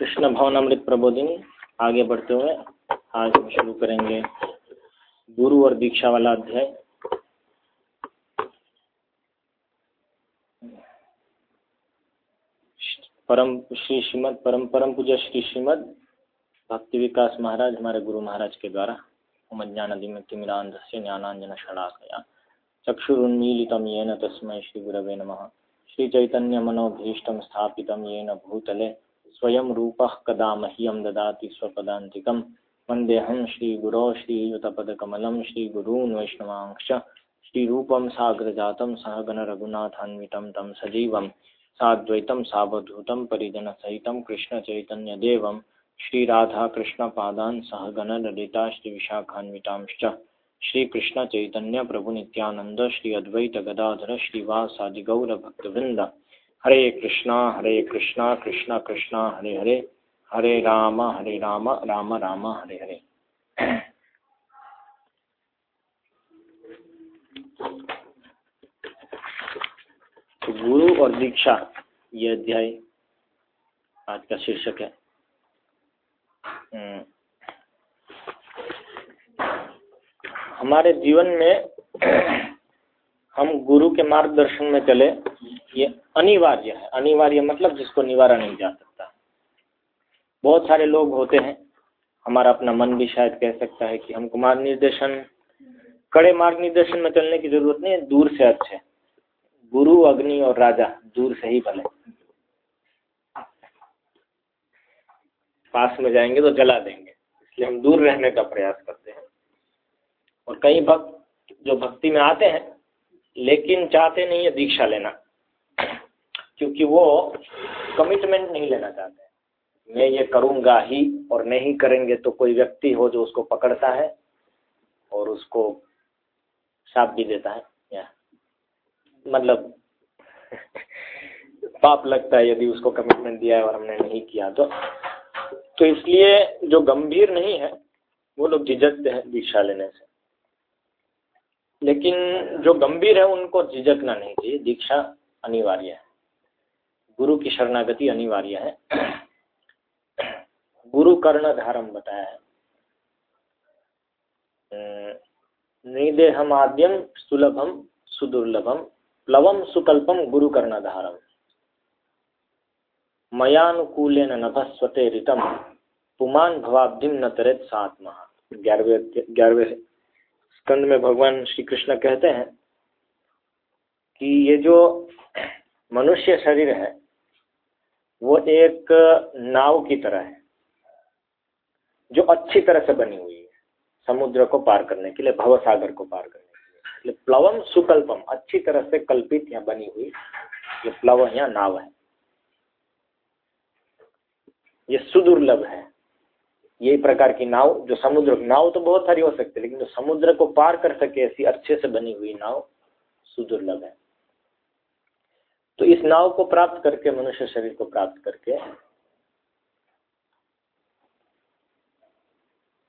कृष्ण भवनामृत प्रबोधिनी, आगे बढ़ते हुए आज हम शुरू करेंगे गुरु और दीक्षा वाला अध्याय। परम श्री श्रीमद परम परम पूज्य श्री श्रीमद भक्ति विकास महाराज हमारे गुरु महाराज के द्वारा से ज्ञानांजन शलाकया चक्षुरुन्मीलितं येन तस्मै श्रीगुरवे नमः। श्रीचैतन्यमनोभीष्टं स्थापितं येन भूतले स्वयं रूपः कदा मह्यं ददाति स्वपदान्तिकं वन्देऽहं श्रीगुरो श्रीयुतपदकमलं श्रीगुरून् वैष्णवांश्च। श्रीरूपं साग्रजातं सहगणरघुनाथान्वितं तं सजीवं। साद्वैतं सावधूतं परिजनसहितं कृष्णचैतन्यदेवं। श्रीराधाकृष्णपादान् सहगणललिता श्रीविशाखान्वितांश्च। श्री कृष्ण चैतन्य प्रभु नित्यानंद श्री अद्वैत गदाधर श्रीवासादि गौर भक्तवृंद हरे कृष्णा हरे कृष्णा कृष्णा कृष्णा, हरे हरे हरे राम हरे राम राम राम, हरे हरे तो गुरु और दीक्षा, ये अध्याय आज का शीर्षक है हम्म। हमारे जीवन में हम गुरु के मार्गदर्शन में चले, ये अनिवार्य है। अनिवार्य मतलब जिसको निवारा नहीं जा सकता। बहुत सारे लोग होते हैं, हमारा अपना मन भी शायद कह सकता है कि हमको मार्ग निर्देशन कड़े मार्ग निर्देशन में चलने की ज़रूरत नहीं है, दूर से अच्छे। गुरु, अग्नि और राजा दूर से ही भले। पास में जाएँगे तो जला देंगे, इसलिए हम दूर रहने का प्रयास करते हैं। और कई भक्त जो भक्ति में आते हैं लेकिन चाहते नहीं है दीक्षा लेना। क्योंकि वो कमिटमेंट नहीं लेना चाहते। मैं ये करूँगा ही और नहीं करेंगे तो कोई व्यक्ति हो जो उसको पकड़ता है और उसको साप भी देता है। या मतलब पाप लगता है यदि उसको कमिटमेंट दिया है और हमने नहीं किया तो। तो इसलिए जो गंभीर नहीं है, वो लोग झिझकते हैं दीक्षा लेने से। लेकिन जो गंभीर है, उनको झिझकना नहीं चाहिए। दीक्षा अनिवार्य है। गुरु की शरणागति अनिवार्य है। गुरु कर्ण धारम बताया है। निदेहम आद्यम सुलभम सुदुर्लभम प्लवम सुकल्पम गुरु कर्णधारम। मयानुकूल नभस्वते ऋतम, पुमान भवाब्धिम न तरेत सात्मा। ग्यारहवें ग्यारहवें स्कंद में भगवान श्री कृष्ण कहते हैं कि ये जो मनुष्य शरीर है, वो एक नाव की तरह है, जो अच्छी तरह से बनी हुई है, समुद्र को पार करने के लिए भव सागर को पार करने के लिए। प्लवम सुकल्पम, अच्छी तरह से कल्पित या बनी हुई, ये प्लव या नाव है। ये सुदुर्लभ है। यही प्रकार की नाव, जो समुद्र, नाव तो बहुत सारी हो सकती है, लेकिन जो समुद्र को पार कर सके ऐसी अच्छे से बनी हुई नाव सुदुर्लभ है। तो इस नाव को प्राप्त करके, मनुष्य शरीर को प्राप्त करके,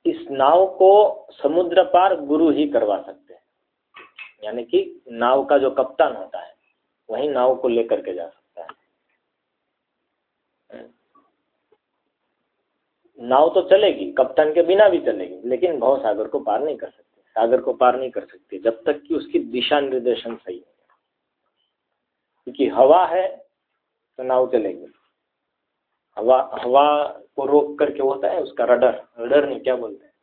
इस नाव को समुद्र पार गुरु ही करवा सकते हैं। यानी कि नाव का जो कप्तान होता है, वही नाव को लेकर के जा सकता है नाव तो चलेगी, कप्तान के बिना भी चलेगी, लेकिन भव सागर को पार नहीं कर सकते, सागर को पार नहीं कर सकते, जब तक कि उसकी दिशा निर्देशन सही है। क्योंकि हवा है तो नाव चलेगी। हवा हवा को रोक करके होता है, उसका रडर रडर नहीं, क्या बोलते हैं?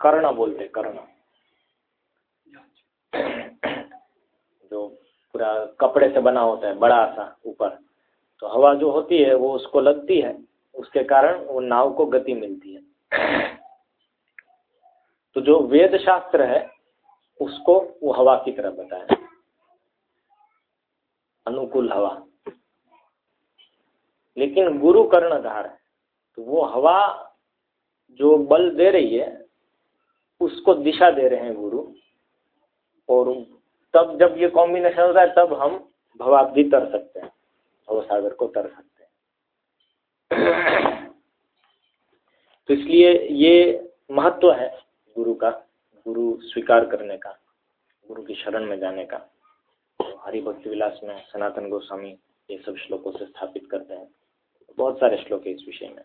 कर्ण बोलते कर्ण। जो पूरा कपड़े से बना होता है, बड़ा सा, ऊपर। तो हवा जो होती है, वो उसको लगती है। उसके कारण वो नाव को गति मिलती है। तो जो वेद शास्त्र है, उसको वो हवा की तरह बताया अनुकूल हवा। लेकिन गुरु कर्णधार है तो वो हवा जो बल दे रही है, उसको दिशा दे रहे हैं गुरु। और तब जब ये कॉम्बिनेशन होता है, तब हम भवाब्दी तर सकते हैं भव सागर को तर सकते हैं। तो इसलिए ये महत्व है गुरु का, गुरु स्वीकार करने का, गुरु की शरण में जाने का। तो हरि भक्ति विलास में सनातन गोस्वामी ये सब श्लोकों से स्थापित करते हैं। बहुत सारे श्लोक है इस विषय में।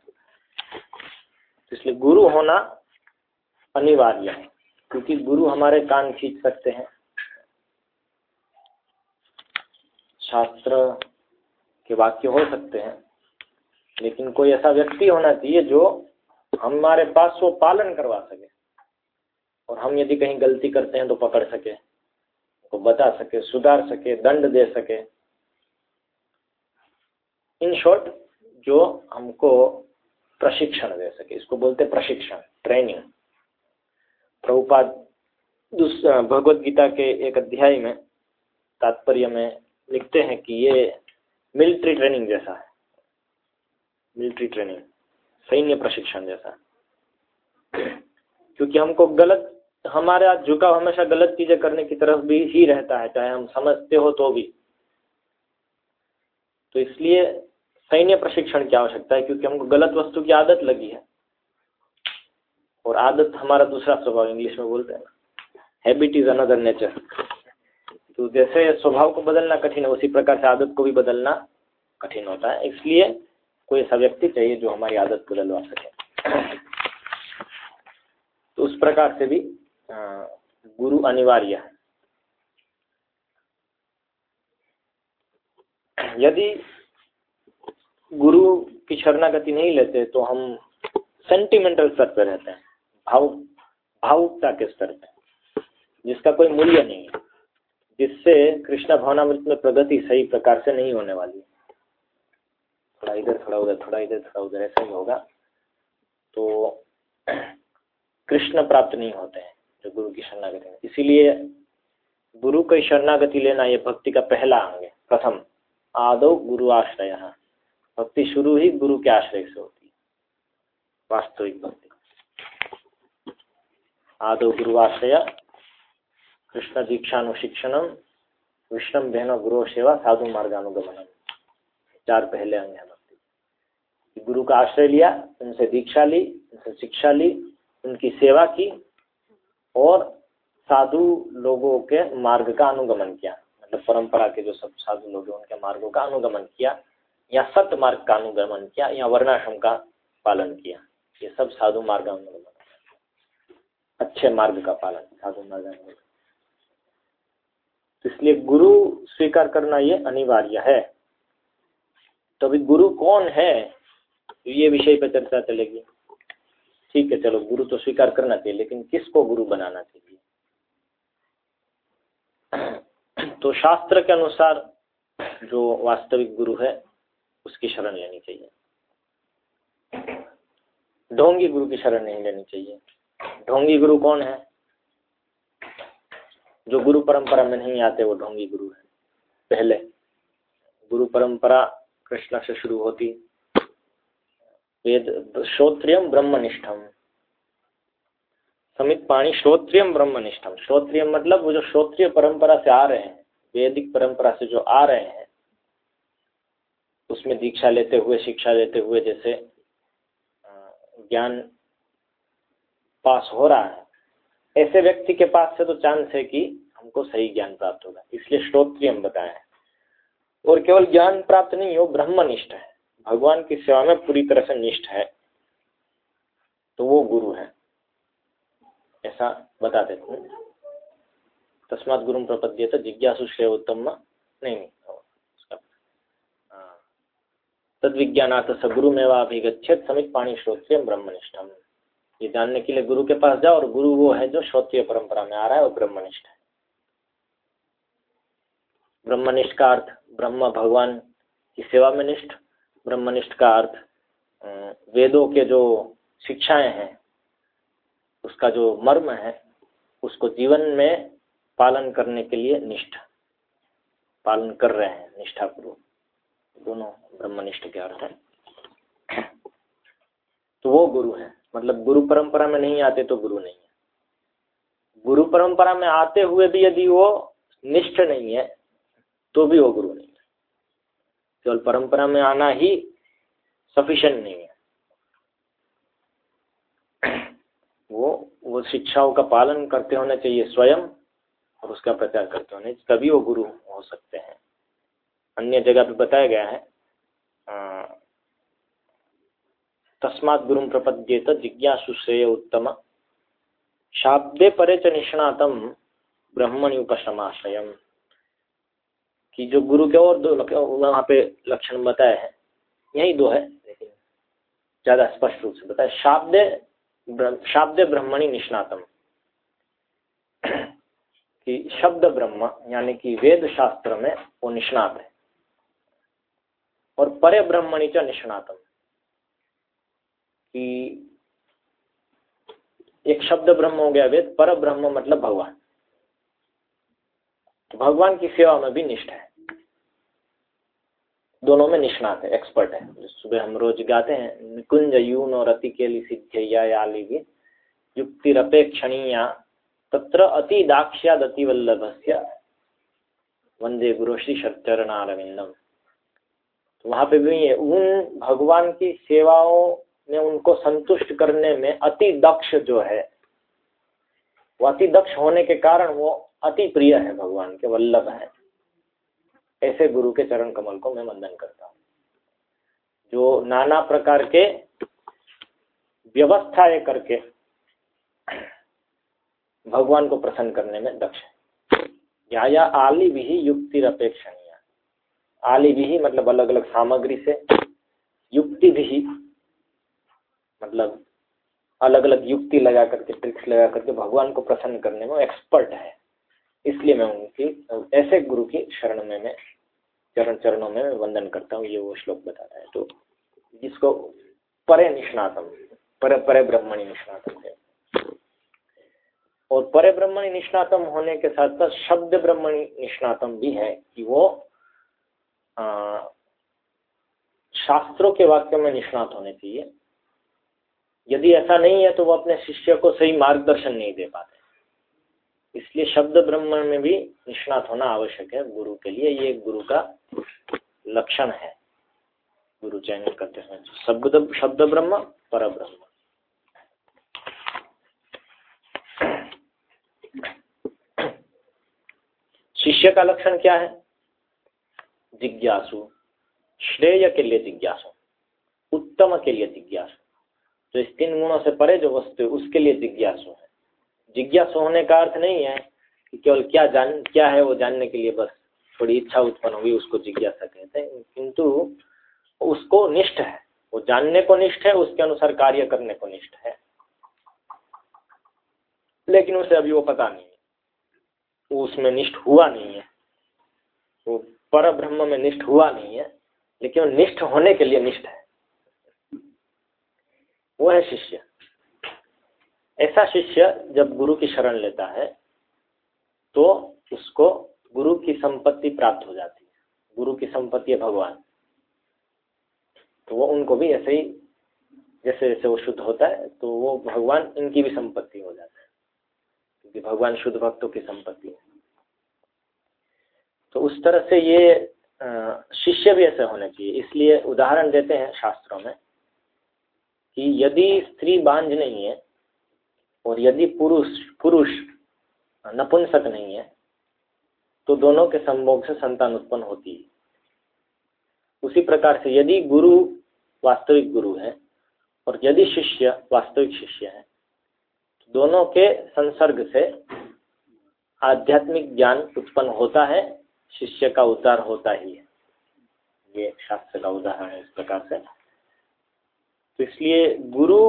तो इसलिए गुरु होना अनिवार्य है, क्योंकि गुरु हमारे कान खींच सकते हैं। शास्त्र के वाक्य हो सकते हैं लेकिन कोई ऐसा व्यक्ति होना चाहिए जो हमारे पास वो पालन करवा सके। और हम यदि कहीं गलती करते हैं तो पकड़ सके तो बता सके, सुधार सके, दंड दे सके। इन शॉर्ट जो हमको प्रशिक्षण दे सके, इसको बोलते प्रशिक्षण ट्रेनिंग प्रभुपाद भगवत गीता के एक अध्याय में तात्पर्य में लिखते हैं कि ये मिलिट्री ट्रेनिंग जैसा है। मिलिट्री ट्रेनिंग सैन्य प्रशिक्षण जैसा। क्योंकि हमको गलत, हमारा झुकाव हमेशा गलत चीज़ें करने की तरफ़ भी ही रहता है, चाहे हम समझते हो तो भी। तो इसलिए सैन्य प्रशिक्षण की आवश्यकता है, क्योंकि हमको गलत वस्तु की आदत लगी है। और आदत हमारा दूसरा स्वभाव, इंग्लिश में बोलते हैं हैबिट इज़ अनदर नेचर तो जैसे स्वभाव को बदलना कठिन है, उसी प्रकार से आदत को भी बदलना कठिन होता है। इसलिए कोई ऐसा व्यक्ति चाहिए जो हमारी आदत बदलवा सके। तो उस प्रकार से भी गुरु अनिवार्य है। यदि गुरु की शरणागति नहीं लेते तो हम सेंटिमेंटल स्तर पर रहते हैं, भाव, भावुकता के स्तर पर जिसका कोई मूल्य नहीं है, जिससे कृष्ण भावनामृत में प्रगति सही प्रकार से नहीं होने वाली थोड़ा इधर, थोड़ा उधर, थोड़ा इधर, थोड़ा उधर, ऐसा ही होगा। तो कृष्ण प्राप्त नहीं होते हैं, जो गुरु की शरणागति में। इसीलिए गुरु की शरणागति लेना ये भक्ति का पहला अंग है। प्रथम, आदो गुरु आश्रय। भक्ति शुरू ही गुरु के आश्रय से होती है। वास्तविक भक्ति। आदो गुरु आश्रय। कृष्ण दीक्षानुशिक्षण विष्णम बहन गुरु सेवा, साधु मार्गानुगमन चार पहले अंग है। गुरु का आश्रय लिया, उनसे दीक्षा ली, उनसे शिक्षा ली, उनकी सेवा की और साधु लोगों के मार्ग का अनुगमन किया। मतलब परंपरा के जो सब साधु लोग हैं, उनके मार्गों का अनुगमन किया या सत्य मार्ग का अनुगमन किया या वर्णाश्रम का पालन किया। ये सब साधु मार्ग अनुगमन अच्छे मार्ग का पालन, साधु मार्ग तो इसलिए गुरु स्वीकार करना ये अनिवार्य है। तो अभी गुरु कौन है? तो ये विषय पर चर्चा चलेगी। ठीक है, चलो, गुरु तो स्वीकार करना चाहिए, लेकिन किसको गुरु बनाना चाहिए? तो शास्त्र के अनुसार जो वास्तविक गुरु है, उसकी शरण लेनी चाहिए। ढोंगी गुरु की शरण नहीं लेनी चाहिए। ढोंगी गुरु कौन है? जो गुरु परंपरा में नहीं आते, वो ढोंगी गुरु है। पहले, गुरु परंपरा कृष्णा से शुरू होती वेद श्रोत्रियम ब्रह्मनिष्ठम। समित पाणी श्रोत्रियम ब्रह्मनिष्ठम। श्रोत्रियम मतलब वो जो श्रोत्रिय परंपरा से आ रहे हैं, वैदिक परंपरा से जो आ रहे हैं, उसमें दीक्षा लेते हुए, शिक्षा लेते हुए जैसे ज्ञान पास हो रहा है। ऐसे व्यक्ति के पास से तो चांस है कि हमको सही ज्ञान प्राप्त होगा। इसलिए श्रोत्रियम बताए। और केवल ज्ञान प्राप्त नहीं हो ब्रह्मनिष्ठ है। भगवान की सेवा में पूरी तरह से निष्ठ है तो वो गुरु है। ऐसा बता देते हैं। तस्मात गुरु प्रपद्य तो जिज्ञासु श्रेय उत्तम नहीं। तद विज्ञानार्थ स गुरु अभिगछेद समित पाणी श्रोत्रिय ब्रह्मनिष्ठम। ये जानने के लिए गुरु के पास जाओ, और गुरु वो है जो श्रोत्रिय परंपरा में आ रहा है और ब्रह्मनिष्ठ है। ब्रह्मनिष्ठ का अर्थ, ब्रह्म भगवान की सेवा में निष्ठ ब्रह्मनिष्ठ का अर्थ वेदों के जो शिक्षाएँ हैं, उसका जो मर्म है, उसको जीवन में पालन करने के लिए निष्ठ, पालन कर रहे हैं, निष्ठापूर्वक। दोनों ब्रह्मनिष्ठ के अर्थ है। तो वो गुरु है। मतलब गुरु परंपरा में नहीं आते तो गुरु नहीं है। गुरु परंपरा में आते हुए भी यदि वो निष्ठ नहीं है तो भी वो गुरु नहीं केवल परंपरा में आना ही सफिशियंट नहीं है। वो वो शिक्षाओं का पालन करते होना चाहिए स्वयं और उसका प्रचार करते होने तभी वो गुरु हो सकते हैं। अन्य जगह पे बताया गया है तस्मात् गुरु प्रपद्येत जिज्ञासु श्रेय उत्तम। शाब्दे परे च निष्णातम ब्रह्मणि उपशमाश्रयम कि जो गुरु के और दो वहाँ पे लक्षण बताए हैं। यही दो है। लेकिन ज़्यादा स्पष्ट रूप से बताए। शाब्दे शाब्दे ब्रह्मणी निष्णातम। कि शब्द ब्रह्म, यानी कि वेद शास्त्र में वो निष्णात है। और परे ब्रह्मणी च निष्णातम। कि एक शब्द ब्रह्म हो गया वेद, पर ब्रह्म मतलब भगवान। तो भगवान की सेवा में भी निष्ठ है। दोनों में निष्णात है एक्सपर्ट है। सुबह हम रोज गाते हैं, निकुंज यून और अति के लिए सिद्ध युक्तिरपेक्षणीया तत्र अति दाक्ष्याद अति वल्लभ से वंदे गुरु श्री चरणारविंदम तो वहाँ पे भी है उन भगवान की सेवाओं में उनको संतुष्ट करने में अति दक्ष जो है, वो अति दक्ष होने के कारण वो अति प्रिय है भगवान, के वल्लभ है। ऐसे गुरु के चरण कमल को मैं वंदन करता हूँ। जो नाना प्रकार के व्यवस्थाएँ करके भगवान को प्रसन्न करने में दक्ष है। या या आली भी युक्ति अपेक्षणीय आली भी मतलब अलग अलग सामग्री से युक्ति भी मतलब अलग अलग युक्ति लगा करके ट्रिक्स लगा करके भगवान को प्रसन्न करने में एक्सपर्ट है। इसलिए मैं उनकी ऐसे गुरु की शरण में मैं चरण चरणों में वंदन करता हूँ ये वो श्लोक बताता है। तो जिसको परे निष्णातम परे परे ब्रह्मणि निष्णातम है। और परे ब्रह्मणी निष्णातम होने के साथ साथ शब्द ब्रह्मणी निष्णातम भी है कि वो आ, शास्त्रों के वाक्य में निष्णात होने चाहिए। यदि ऐसा नहीं है तो वो अपने शिष्य को सही मार्गदर्शन नहीं दे पाते। इसलिए शब्द ब्रह्म में भी निष्णात होना आवश्यक है गुरु के लिए। ये गुरु का लक्षण है। गुरु चयन करते हैं शब्द शब्द ब्रह्म, पर ब्रह्म। शिष्य का लक्षण क्या है? जिज्ञासु। श्रेय के लिए जिज्ञासु। उत्तम के लिए जिज्ञासु। तो इस तीन गुणों से परे जो वस्तु उसके लिए जिज्ञासु है। जिज्ञासु होने का अर्थ नहीं है कि केवल क्या जान, क्या है वो जानने के लिए, बस थोड़ी इच्छा उत्पन्न हुई, उसको जिज्ञासा कहते हैं। किंतु उसको निष्ठ है, वो जानने को निष्ठ है, उसके अनुसार कार्य करने को निष्ठ है। लेकिन उसे अभी वो पता नहीं है। वो उसमें निष्ठ हुआ नहीं है। वो पर ब्रह्म में निष्ठ हुआ नहीं है, लेकिन निष्ठ होने के लिए निष्ठ है। वो है शिष्य। ऐसा शिष्य जब गुरु की शरण लेता है तो उसको गुरु की संपत्ति प्राप्त हो जाती है, गुरु की संपत्ति है भगवान। तो वो उनको भी ऐसे ही, जैसे जैसे वो शुद्ध होता है तो वो भगवान इनकी भी संपत्ति हो जाता है। क्योंकि भगवान शुद्ध भक्तों की संपत्ति है। तो उस तरह से ये शिष्य भी ऐसे होने चाहिए। इसलिए उदाहरण देते हैं शास्त्रों में कि यदि स्त्री बांझ नहीं है और यदि पुरुष पुरुष नपुंसक नहीं है तो दोनों के संभोग से संतान उत्पन्न होती है। उसी प्रकार से यदि गुरु वास्तविक गुरु है और यदि शिष्य वास्तविक शिष्य है तो दोनों के संसर्ग से आध्यात्मिक ज्ञान उत्पन्न होता है, शिष्य का उद्धार होता ही है। ये शास्त्र का उदाहरण है इस प्रकार से। तो इसलिए गुरु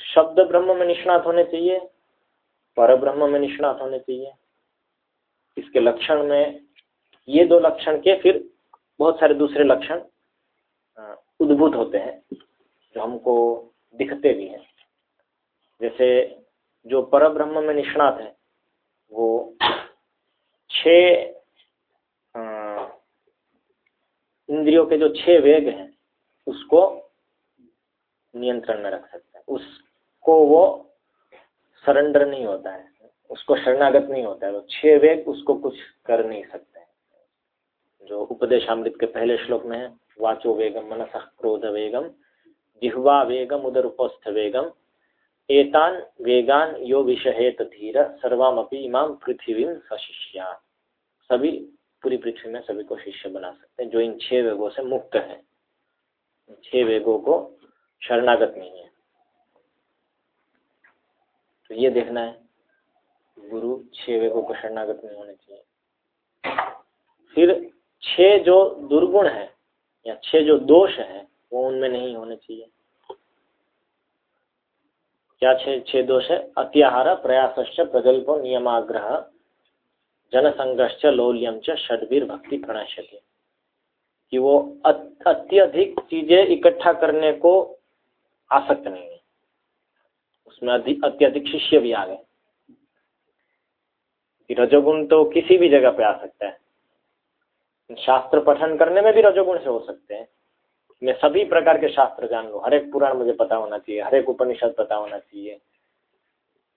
शब्द ब्रह्म में निष्णात होने चाहिए, पर ब्रह्म में निष्णात होने चाहिए। इसके लक्षण में ये दो लक्षण के फिर बहुत सारे दूसरे लक्षण उद्भूत होते हैं, जो हमको दिखते भी हैं। जैसे जो पर ब्रह्म में निष्णात है, वो छ इंद्रियों के जो छह वेग हैं, उसको नियंत्रण में रख सकते हैं। है उसको वो सरेंडर नहीं होता है, उसको शरणागत नहीं होता है, वो छह वेग उसको कुछ कर नहीं सकते जो उपदेशामृत के पहले श्लोक में है, वाचो वेगम मनस क्रोध वेगम, जिह्वा वेगम उदर उपस्थ वेगम, एतान वेगान यो विषहेत धीर, सर्वामपि इमाम पृथ्वी सशिष्या सभी पूरी पृथ्वी में सभी को शिष्य बना सकते हैं, जो इन छह वेगों से मुक्त है। छह वेगों को शरणागत नहीं है। तो ये देखना है, गुरु छह वेगों को शरणागत नहीं होने चाहिए। फिर छह जो दुर्गुण है, या छह जो दोष है, वो उनमें नहीं होने चाहिए। क्या छह छह दोष है? अत्याहार प्रयास प्रगल्प नियमाग्रह जनसंघर्ष लौल्यम च, षडवीर, भक्ति प्रणश्यति। कि वो अत्यधिक चीज़ें इकट्ठा करने को आसक्त नहीं है। उसमें अत्यधिक शिष्य भी आ गए। रजोगुण तो किसी भी जगह पे आ सकता है। शास्त्र पठन करने में भी रजोगुण से हो सकते हैं। मैं सभी प्रकार के शास्त्र जान लूँ। हर एक पुराण मुझे पता होना चाहिए, हर एक उपनिषद पता होना चाहिए।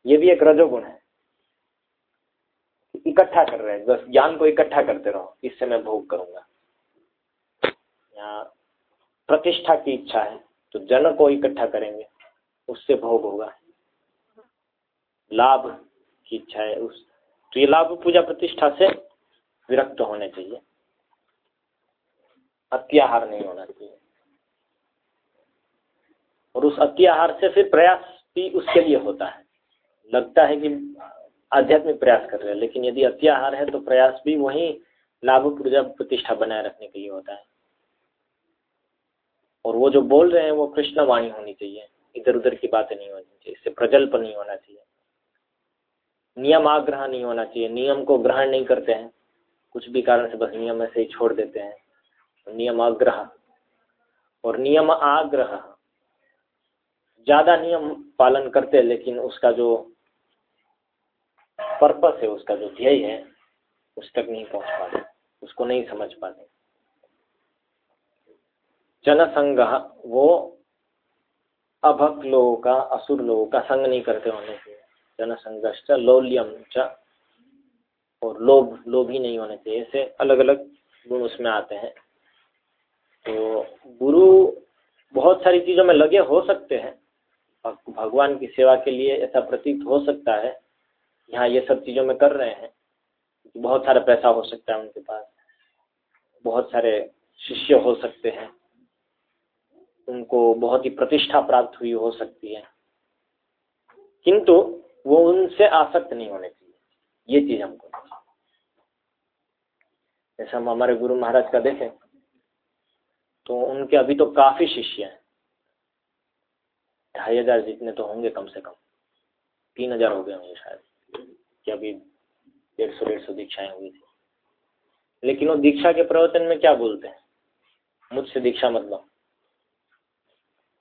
ये भी एक रजोगुण है। इकट्ठा कर रहे हैं, बस ज्ञान को इकट्ठा करते रहो। इससे मैं भोग करूँगा। प्रतिष्ठा की इच्छा है तो जन को इकट्ठा करेंगे, उससे भोग होगा। लाभ की इच्छा है, उस तो ये लाभ पूजा प्रतिष्ठा से विरक्त होने चाहिए। अत्याहार नहीं होना चाहिए। और उस अत्याहार से फिर प्रयास भी उसके लिए होता है। लगता है कि आध्यात्मिक प्रयास कर रहे हैं, लेकिन यदि अत्याहार है तो प्रयास भी वही लाभ पूजा प्रतिष्ठा बनाए रखने के लिए होता है। और वो जो बोल रहे हैं वो कृष्ण वाणी होनी चाहिए। इधर उधर की बातें नहीं होनी चाहिए। इससे प्रजल्प नहीं होना चाहिए। नियम आग्रह नहीं होना चाहिए, नियम को ग्रहण नहीं करते हैं। कुछ भी कारण से बस नियम ऐसे ही छोड़ देते हैं। तो नियम आग्रह और नियम आग्रह। ज़्यादा नियम पालन करते हैं, लेकिन उसका जो पर्पस है, उसका जो ध्येय है, उस तक नहीं पहुँच पाते उसको नहीं समझ पाते जनसंग वो अभक्त लोगों का, असुर लोगों का संग नहीं करते होने से जनसंघर्ष लौल्यम च और लोभ लोभ ही नहीं होने चाहिए, ऐसे अलग अलग गुण उसमें आते हैं। तो गुरु बहुत सारी चीज़ों में लगे हो सकते हैं भगवान की सेवा के लिए ऐसा प्रतीत हो सकता है, यहाँ ये सब चीज़ों में कर रहे हैं बहुत सारा पैसा हो सकता है उनके पास, बहुत सारे शिष्य हो सकते हैं, उनको बहुत ही प्रतिष्ठा प्राप्त हुई हो सकती है। किंतु वो उनसे आसक्त नहीं होने चाहिए। ये चीज़ हमको जैसे हम हमारे गुरु महाराज का देखें तो उनके अभी तो काफ़ी शिष्य हैं। ढाई हज़ार जितने तो होंगे कम से कम। तीन हज़ार हो गए होंगे शायद, कि अभी डेढ़ सौ डेढ़ सौ दीक्षाएँ हुई थी। लेकिन वो दीक्षा के प्रवचन में क्या बोलते हैं? मुझसे दीक्षा मतलब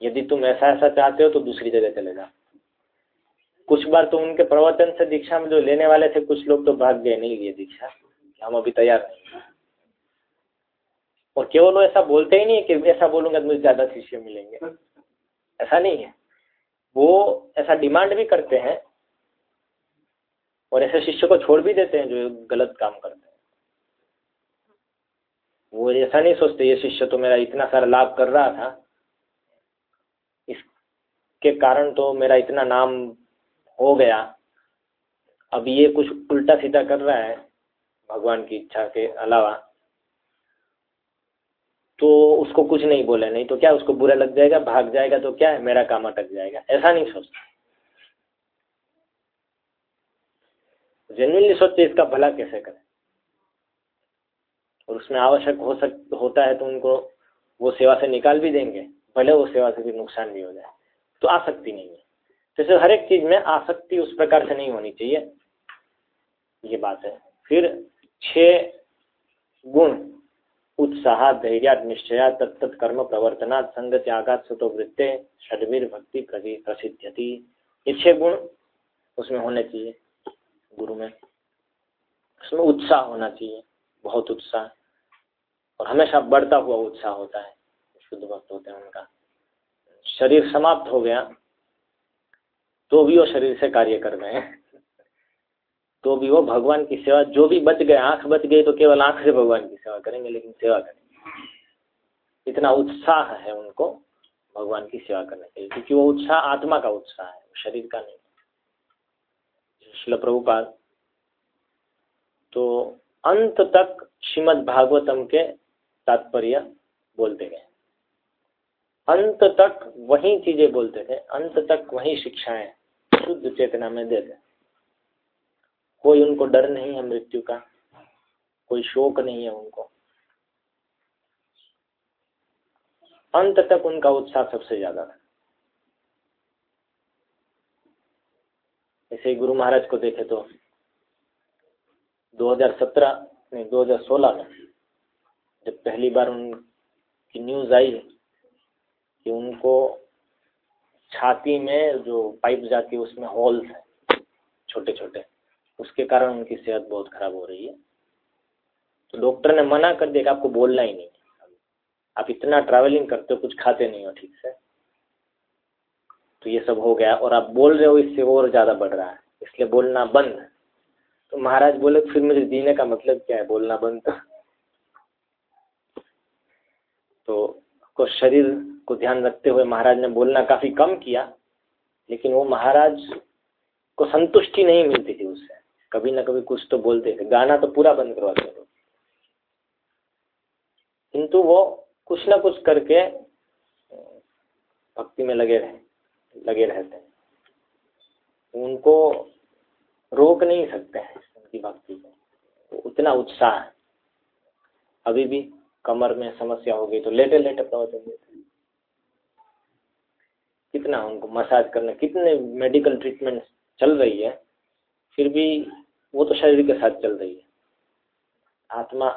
यदि तुम ऐसा ऐसा चाहते हो तो दूसरी जगह चले जाओ। कुछ बार तो उनके प्रवचन से दीक्षा में जो लेने वाले थे, कुछ लोग तो भाग गए, नहीं लिए दीक्षा। हम अभी तैयार नहीं और केवल वो ऐसा बोलते ही नहीं है कि ऐसा बोलूँगा तो मुझे ज़्यादा शिष्य मिलेंगे। ऐसा नहीं है। वो ऐसा डिमांड भी करते हैं और ऐसे शिष्य को छोड़ भी देते हैं जो गलत काम करते हैं। वो ऐसा नहीं सोचते, ये शिष्य तो मेरा इतना सारा लाभ कर रहा था। इसके कारण तो मेरा इतना नाम हो गया। अब ये कुछ उल्टा सीधा कर रहा है भगवान की इच्छा के अलावा। तो उसको कुछ नहीं बोले, नहीं तो क्या उसको बुरा लग जाएगा, भाग जाएगा तो क्या है? मेरा काम अटक जाएगा। ऐसा नहीं सोचता। जेन्यनली सोचते, इसका भला कैसे करें? और उसमें आवश्यक हो सक, होता है तो उनको वो सेवा से निकाल भी देंगे, भले वो सेवा से भी नुकसान भी हो जाए। तो आ सकती नहीं है। जैसे हर एक चीज़ में आसक्ति उस प्रकार से नहीं होनी चाहिए। ये बात है। फिर छह गुण, उत्साह, धैर्य, निश्चया, तत्त, कर्म, प्रवर्तना, संग त्यागात सुतो, वृत्ते, षडवीर, भक्ति प्रसिद्धति ये छह गुण उसमें होने चाहिए गुरु में। उसमें उत्साह होना चाहिए, बहुत उत्साह। और हमेशा बढ़ता हुआ उत्साह होता है, शुद्ध भक्त होते हैं उनका। शरीर समाप्त हो गया। तो भी वो शरीर से कार्य कर रहे हैं। तो भी वो भगवान की सेवा, जो भी बच गए, आँख बच गई तो केवल आँख से भगवान की सेवा करेंगे, लेकिन सेवा करेंगे। इतना उत्साह है उनको भगवान की सेवा करने के लिए, क्योंकि वो उत्साह आत्मा का उत्साह है शरीर का नहीं। शिल प्रभुपाद तो अंत तक श्रीमद भागवतम के तात्पर्य बोलते गए। अंत तक वही चीज़ें बोलते थे, अंत तक वही शिक्षाएँ। शुद्ध चेतना में दे दे। कोई उनको डर नहीं है मृत्यु का। कोई शोक नहीं है उनको। अंत तक उनका उत्साह सबसे ज़्यादा था। ऐसे गुरु महाराज को देखे तो 2017 नहीं 2016 में जब पहली बार उनकी न्यूज़ आई कि उनको छाती में जो पाइप जाती है, उसमें होल्स हैं छोटे छोटे उसके कारण उनकी सेहत बहुत खराब हो रही है। तो डॉक्टर ने मना कर दिया कि आपको बोलना ही नहीं। आप इतना ट्रैवलिंग करते हो, कुछ खाते नहीं हो, ठीक से? तो ये सब हो गया और आप बोल रहे हो, इससे और ज़्यादा बढ़ रहा है। इसलिए बोलना बंद। तो महाराज बोले, फिर मुझे जीने का मतलब क्या है? बोलना बंद। तो तो को शरीर को ध्यान रखते हुए महाराज ने बोलना काफ़ी कम किया, लेकिन वो महाराज को संतुष्टि नहीं मिलती थी उससे। कभी ना कभी कुछ तो बोलते थे। गाना तो पूरा बंद करवाते थे किंतु वो कुछ ना कुछ करके भक्ति में लगे रहे, लगे रहते हैं। उनको रोक नहीं सकते हैं उनकी भक्ति को। तो उतना उत्साह अभी भी कमर में समस्या हो गई तो लेटे लेटे प्रवचन देते कितना उनको मसाज करना कितने मेडिकल ट्रीटमेंट चल रही है फिर भी वो तो शरीर के साथ चल रही है। आत्मा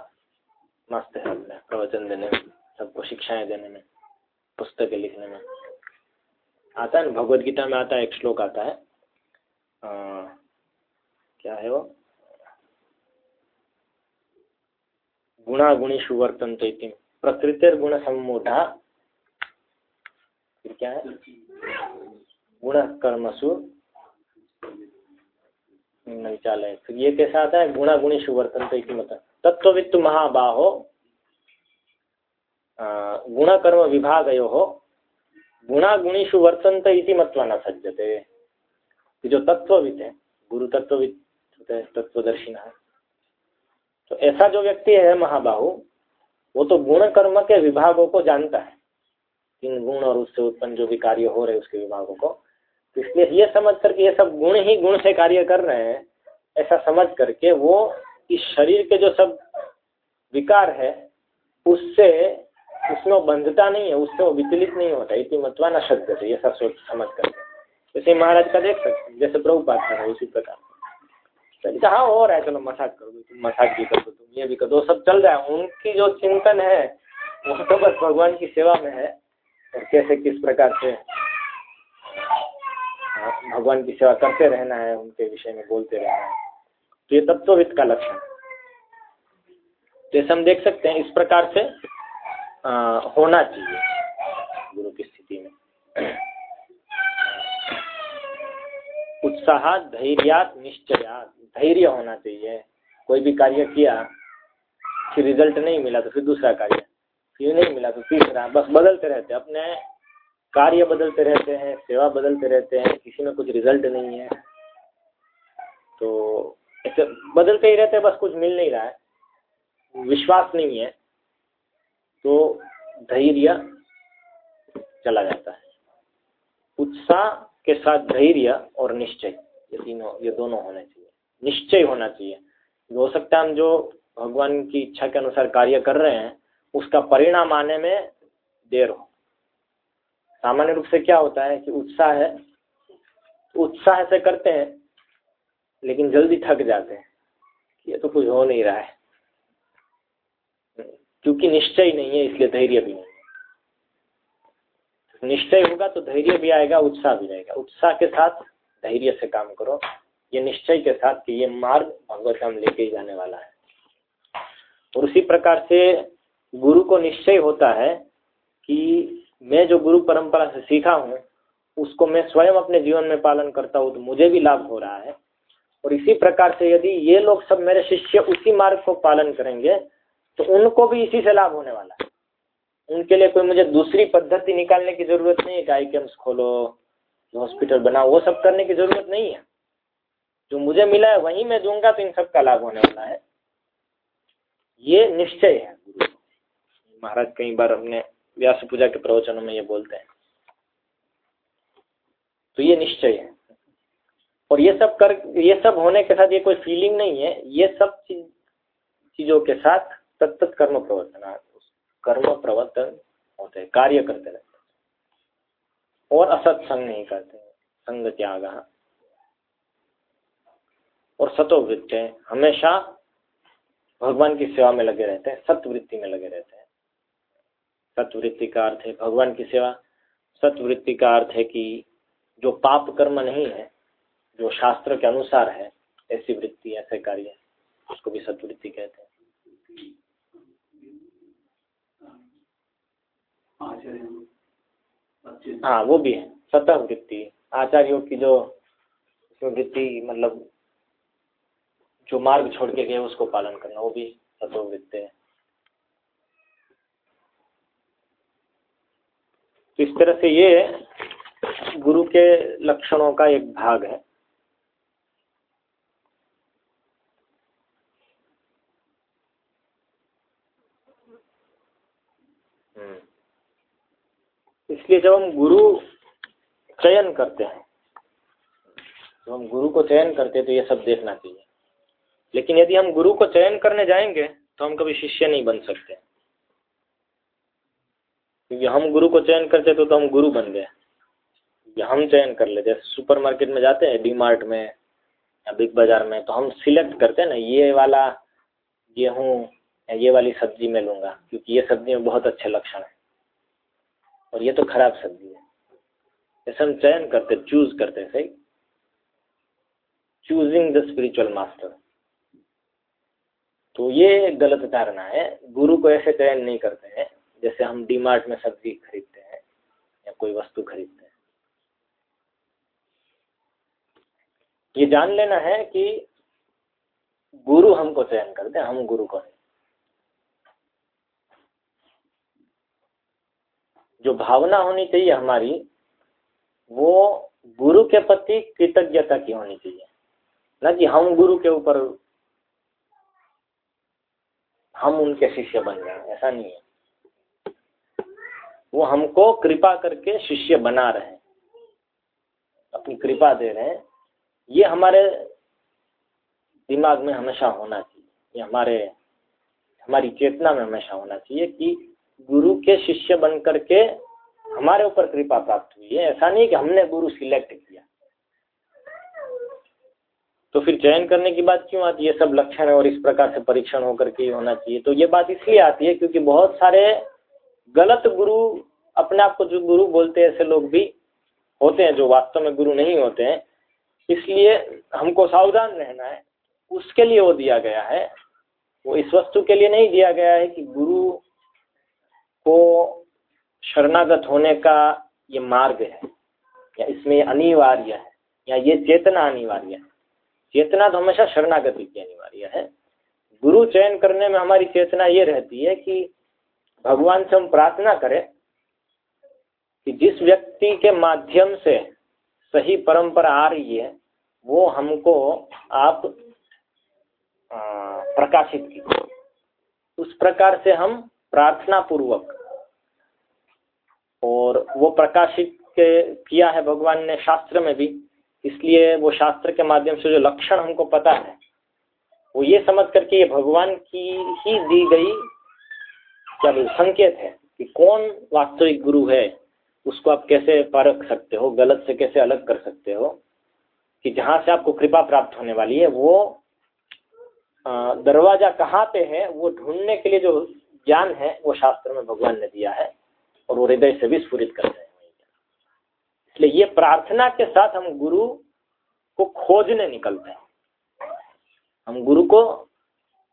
मस्त है अपने प्रवचन देने में सबको शिक्षाएँ देने में पुस्तकें लिखने में। आता है ना भगवद गीता में आता है एक श्लोक आता है। आ, क्या है वो? गुणागुणीषु वर्तन्ते इति। प्रकृतिर्गुण सम्मूढ़ा फिर क्या है? गुण कर्मसु नैचालय फिर ये कैसा आता है? गुणा गुणीषु वर्तन्ते इति मत तत्ववित्तु महाबाहो गुणकर्म विभागयो गुणा गुणीषु वर्तन्त इति मत्वा सज्जते। जो तत्वविद है, गुरु तत्वविद होते हैं तो ऐसा जो व्यक्ति है महाबाहु, वो तो गुण कर्म के विभागों को जानता है। तीन गुण और उससे उत्पन्न जो भी कार्य हो रहे उसके विभागों को। तो इसलिए ये समझ करके ये सब गुण ही गुण से कार्य कर रहे हैं, ऐसा समझ करके वो इस शरीर के जो सब विकार है, उससे उसमें बंधता नहीं है, उससे वो विचलित नहीं होता इतनी मतवा न शब्द से ये सब सोच समझ करके। जैसे महाराज का देख सकते हैं, जैसे प्रभु पाठ कर रहे उसी प्रकार। चलिए हाँ हो रहा है, चलो मसाज कर दो तुम मसाज भी कर दो तुम ये भी कर दो सब चल रहा है, उनकी जो चिंतन है, वो तो बस भगवान की सेवा में है। कैसे किस प्रकार से भगवान की सेवा करते रहना है उनके विषय में बोलते रहना है। तो ये तत्वविद का लक्षण जैसे हम देख सकते हैं इस प्रकार से आ, होना चाहिए गुरु की स्थिति में। उत्साह धैर्यात निश्चयात धैर्य होना चाहिए। कोई भी कार्य किया फिर रिज़ल्ट नहीं मिला तो फिर दूसरा कार्य। फिर नहीं मिला तो तीसरा बस बदलते रहते अपने कार्य बदलते रहते हैं, सेवा बदलते रहते हैं, किसी में कुछ रिज़ल्ट नहीं है। तो ऐसे बदलते ही रहते हैं, बस कुछ मिल नहीं रहा है। विश्वास नहीं है तो धैर्य चला जाता है। उत्साह के साथ धैर्य और निश्चय, ये तीनों, ये दोनों होने चाहिए। निश्चय होना चाहिए। हो सकता है हम जो भगवान की इच्छा के अनुसार कार्य कर रहे हैं उसका परिणाम आने में देर हो। सामान्य रूप से क्या होता है कि उत्साह है उत्साह से करते हैं, लेकिन जल्दी थक जाते हैं ये तो कुछ हो नहीं रहा है। क्योंकि निश्चय नहीं है, इसलिए धैर्य भी नहीं निश्चय होगा तो धैर्य भी आएगा, उत्साह भी रहेगा। उत्साह के साथ धैर्य से काम करो। ये निश्चय के साथ कि ये मार्ग भगवत हम लेके जाने वाला है। और उसी प्रकार से गुरु को निश्चय होता है कि मैं जो गुरु परंपरा से सीखा हूँ, उसको मैं स्वयं अपने जीवन में पालन करता हूँ तो मुझे भी लाभ हो रहा है। और इसी प्रकार से यदि ये लोग सब मेरे शिष्य उसी मार्ग को पालन करेंगे तो उनको भी इसी से लाभ होने वाला है। उनके लिए कोई मुझे दूसरी पद्धति निकालने की ज़रूरत नहीं है कि आई कैम्स खोलो, हॉस्पिटल बनाओ, वो सब करने की ज़रूरत नहीं है। जो मुझे मिला है, वही मैं दूँगा तो इन सब का लाभ होने वाला है। ये निश्चय है महाराज कई बार हमने व्यास पूजा के प्रवचनों में ये बोलते हैं। तो ये निश्चय है। और ये सब कर, ये सब होने के साथ ये कोई फीलिंग नहीं है। ये सब चीज़, चीज़ों के साथ तत्त कर्म प्रवर्तन कर्म प्रवर्तन होते हैं, कार्य करते रहते और असत्संग नहीं करते संग त्याग। और सतोवृत्त हमेशा भगवान की सेवा में लगे रहते हैं, सतवृत्ति में लगे रहते हैं। सतवृत्ति का अर्थ है, भगवान की सेवा। सतवृत्ति का अर्थ है कि जो पाप कर्म नहीं है, जो शास्त्र के अनुसार है, ऐसी वृत्ति, ऐसे कार्य, उसको भी सतवृत्ति कहते हैं। हाँ वो भी है। सतह वृत्ति। आचार्यों की जो वृत्ति मतलब जो मार्ग छोड़ के गए, उसको पालन करना, वो भी सतोवृत्त है। तो इस तरह से ये गुरु के लक्षणों का एक भाग है। इसलिए जब हम गुरु चयन करते हैं, जब हम गुरु को चयन करते हैं तो ये सब देखना चाहिए लेकिन यदि हम गुरु को चयन करने जाएँगे तो हम कभी शिष्य नहीं बन सकते क्योंकि हम गुरु को चयन करते तो, तो हम गुरु बन गए। हम चयन कर लेते सुपर मार्केट में जाते हैं डी मार्ट में या बिग बाज़ार में तो हम सिलेक्ट करते हैं ना ये वाला गेहूँ या ये वाली सब्ज़ी मैं लूँगा क्योंकि ये सब्ज़ी में बहुत अच्छे लक्षण है। और ये तो खराब सब्ज़ी है। जैसे हम चयन करते चूज़ करते सही? चूजिंग द स्पिरिचुअल मास्टर तो ये गलत धारणा है। गुरु को ऐसे चयन नहीं करते हैं। जैसे हम डी मार्ट में सब्ज़ी खरीदते हैं या कोई वस्तु खरीदते हैं। ये जान लेना है कि गुरु हमको चयन करते हैं हम गुरु को नहीं जो भावना होनी चाहिए हमारी, वो गुरु के प्रति कृतज्ञता की होनी चाहिए। ना कि हम गुरु के ऊपर, हम उनके शिष्य बन जाए, ऐसा नहीं है। वो हमको कृपा करके शिष्य बना रहे हैं। अपनी कृपा दे रहे हैं। ये हमारे दिमाग में हमेशा होना चाहिए। ये हमारे, हमारी चेतना में हमेशा होना चाहिए कि गुरु के शिष्य बन करके हमारे ऊपर कृपा प्राप्त हुई है। ऐसा नहीं कि हमने गुरु सिलेक्ट किया। तो फिर चयन करने की बात क्यों आती है? सब लक्षण और इस प्रकार से परीक्षण होकर के होना चाहिए। तो ये बात इसलिए आती है क्योंकि बहुत सारे गलत गुरु अपने आप को जो गुरु बोलते हैं, ऐसे लोग भी होते हैं जो वास्तव में गुरु नहीं होते हैं। इसलिए हमको सावधान रहना है। उसके लिए वो दिया गया है। वो इस वस्तु के लिए नहीं दिया गया है कि गुरु को शरणागत होने का ये मार्ग है, या इसमें अनिवार्य है, या ये चेतना अनिवार्य है। चेतना तो हमेशा शरणागति की अनिवार्य है। गुरु चयन करने में हमारी चेतना ये रहती है कि भगवान से हम प्रार्थना करें कि जिस व्यक्ति के माध्यम से सही परंपरा आ रही है, वो हमको आप प्रकाशित की उस प्रकार से हम प्रार्थना पूर्वक और वो प्रकाशित के, किया है भगवान ने शास्त्र में भी, इसलिए वो शास्त्र के माध्यम से जो लक्षण हमको पता है, वो ये समझ करके ये भगवान की ही दी गई क्या संकेत है कि कौन वास्तविक गुरु है, उसको आप कैसे परख सकते हो, गलत से कैसे अलग कर सकते हो, कि जहाँ से आपको कृपा प्राप्त होने वाली है, वो दरवाज़ा कहाँ पे है, वो ढूँढने के लिए जो ज्ञान है, वो शास्त्र में भगवान ने दिया है और वो हृदय से भी स्फुरित करते हैं। इसलिए ये प्रार्थना के साथ हम गुरु को खोजने निकलते हैं। हम गुरु को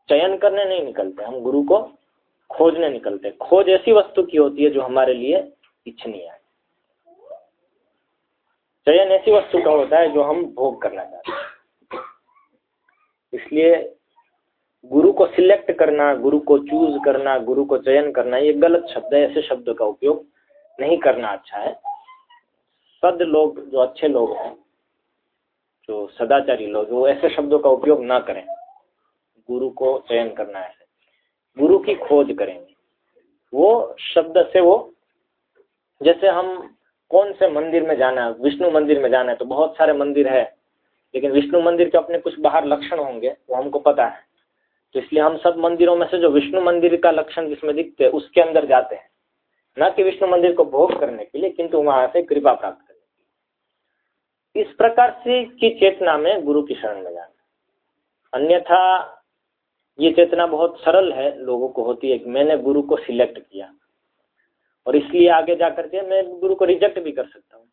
चयन करने नहीं निकलते, हम गुरु को खोजने निकलते हैं। खोज ऐसी वस्तु की होती है जो हमारे लिए इच्छनीय है। चयन ऐसी वस्तु का होता है जो हम भोग करना चाहते हैं। इसलिए गुरु को सिलेक्ट करना, गुरु को चूज़ करना, गुरु को चयन करना, ये गलत शब्द है, ऐसे शब्द का उपयोग नहीं करना अच्छा है। सद लोग, जो अच्छे लोग हैं, जो सदाचारी लोग वो ऐसे शब्दों का उपयोग ना करें। गुरु को चयन करना है। गुरु की खोज करेंगे। वो शब्द से वो, जैसे हम कौन से मंदिर में जाना है, विष्णु मंदिर में जाना है तो बहुत सारे मंदिर है, लेकिन विष्णु मंदिर के अपने कुछ बाहर लक्षण होंगे, वो हमको पता है। तो इसलिए हम सब मंदिरों में से जो विष्णु मंदिर का लक्षण जिसमें दिखते हैं, उसके अंदर जाते हैं। न कि विष्णु मंदिर को भोग करने के लिए, किंतु वहाँ से कृपा प्राप्त करने के लिए। इस प्रकार से की चेतना में गुरु की शरण में जाना। अन्यथा ये चेतना बहुत सरल है लोगों को होती है कि मैंने गुरु को सिलेक्ट किया। और इसलिए आगे जा करके मैं गुरु को रिजेक्ट भी कर सकता हूँ।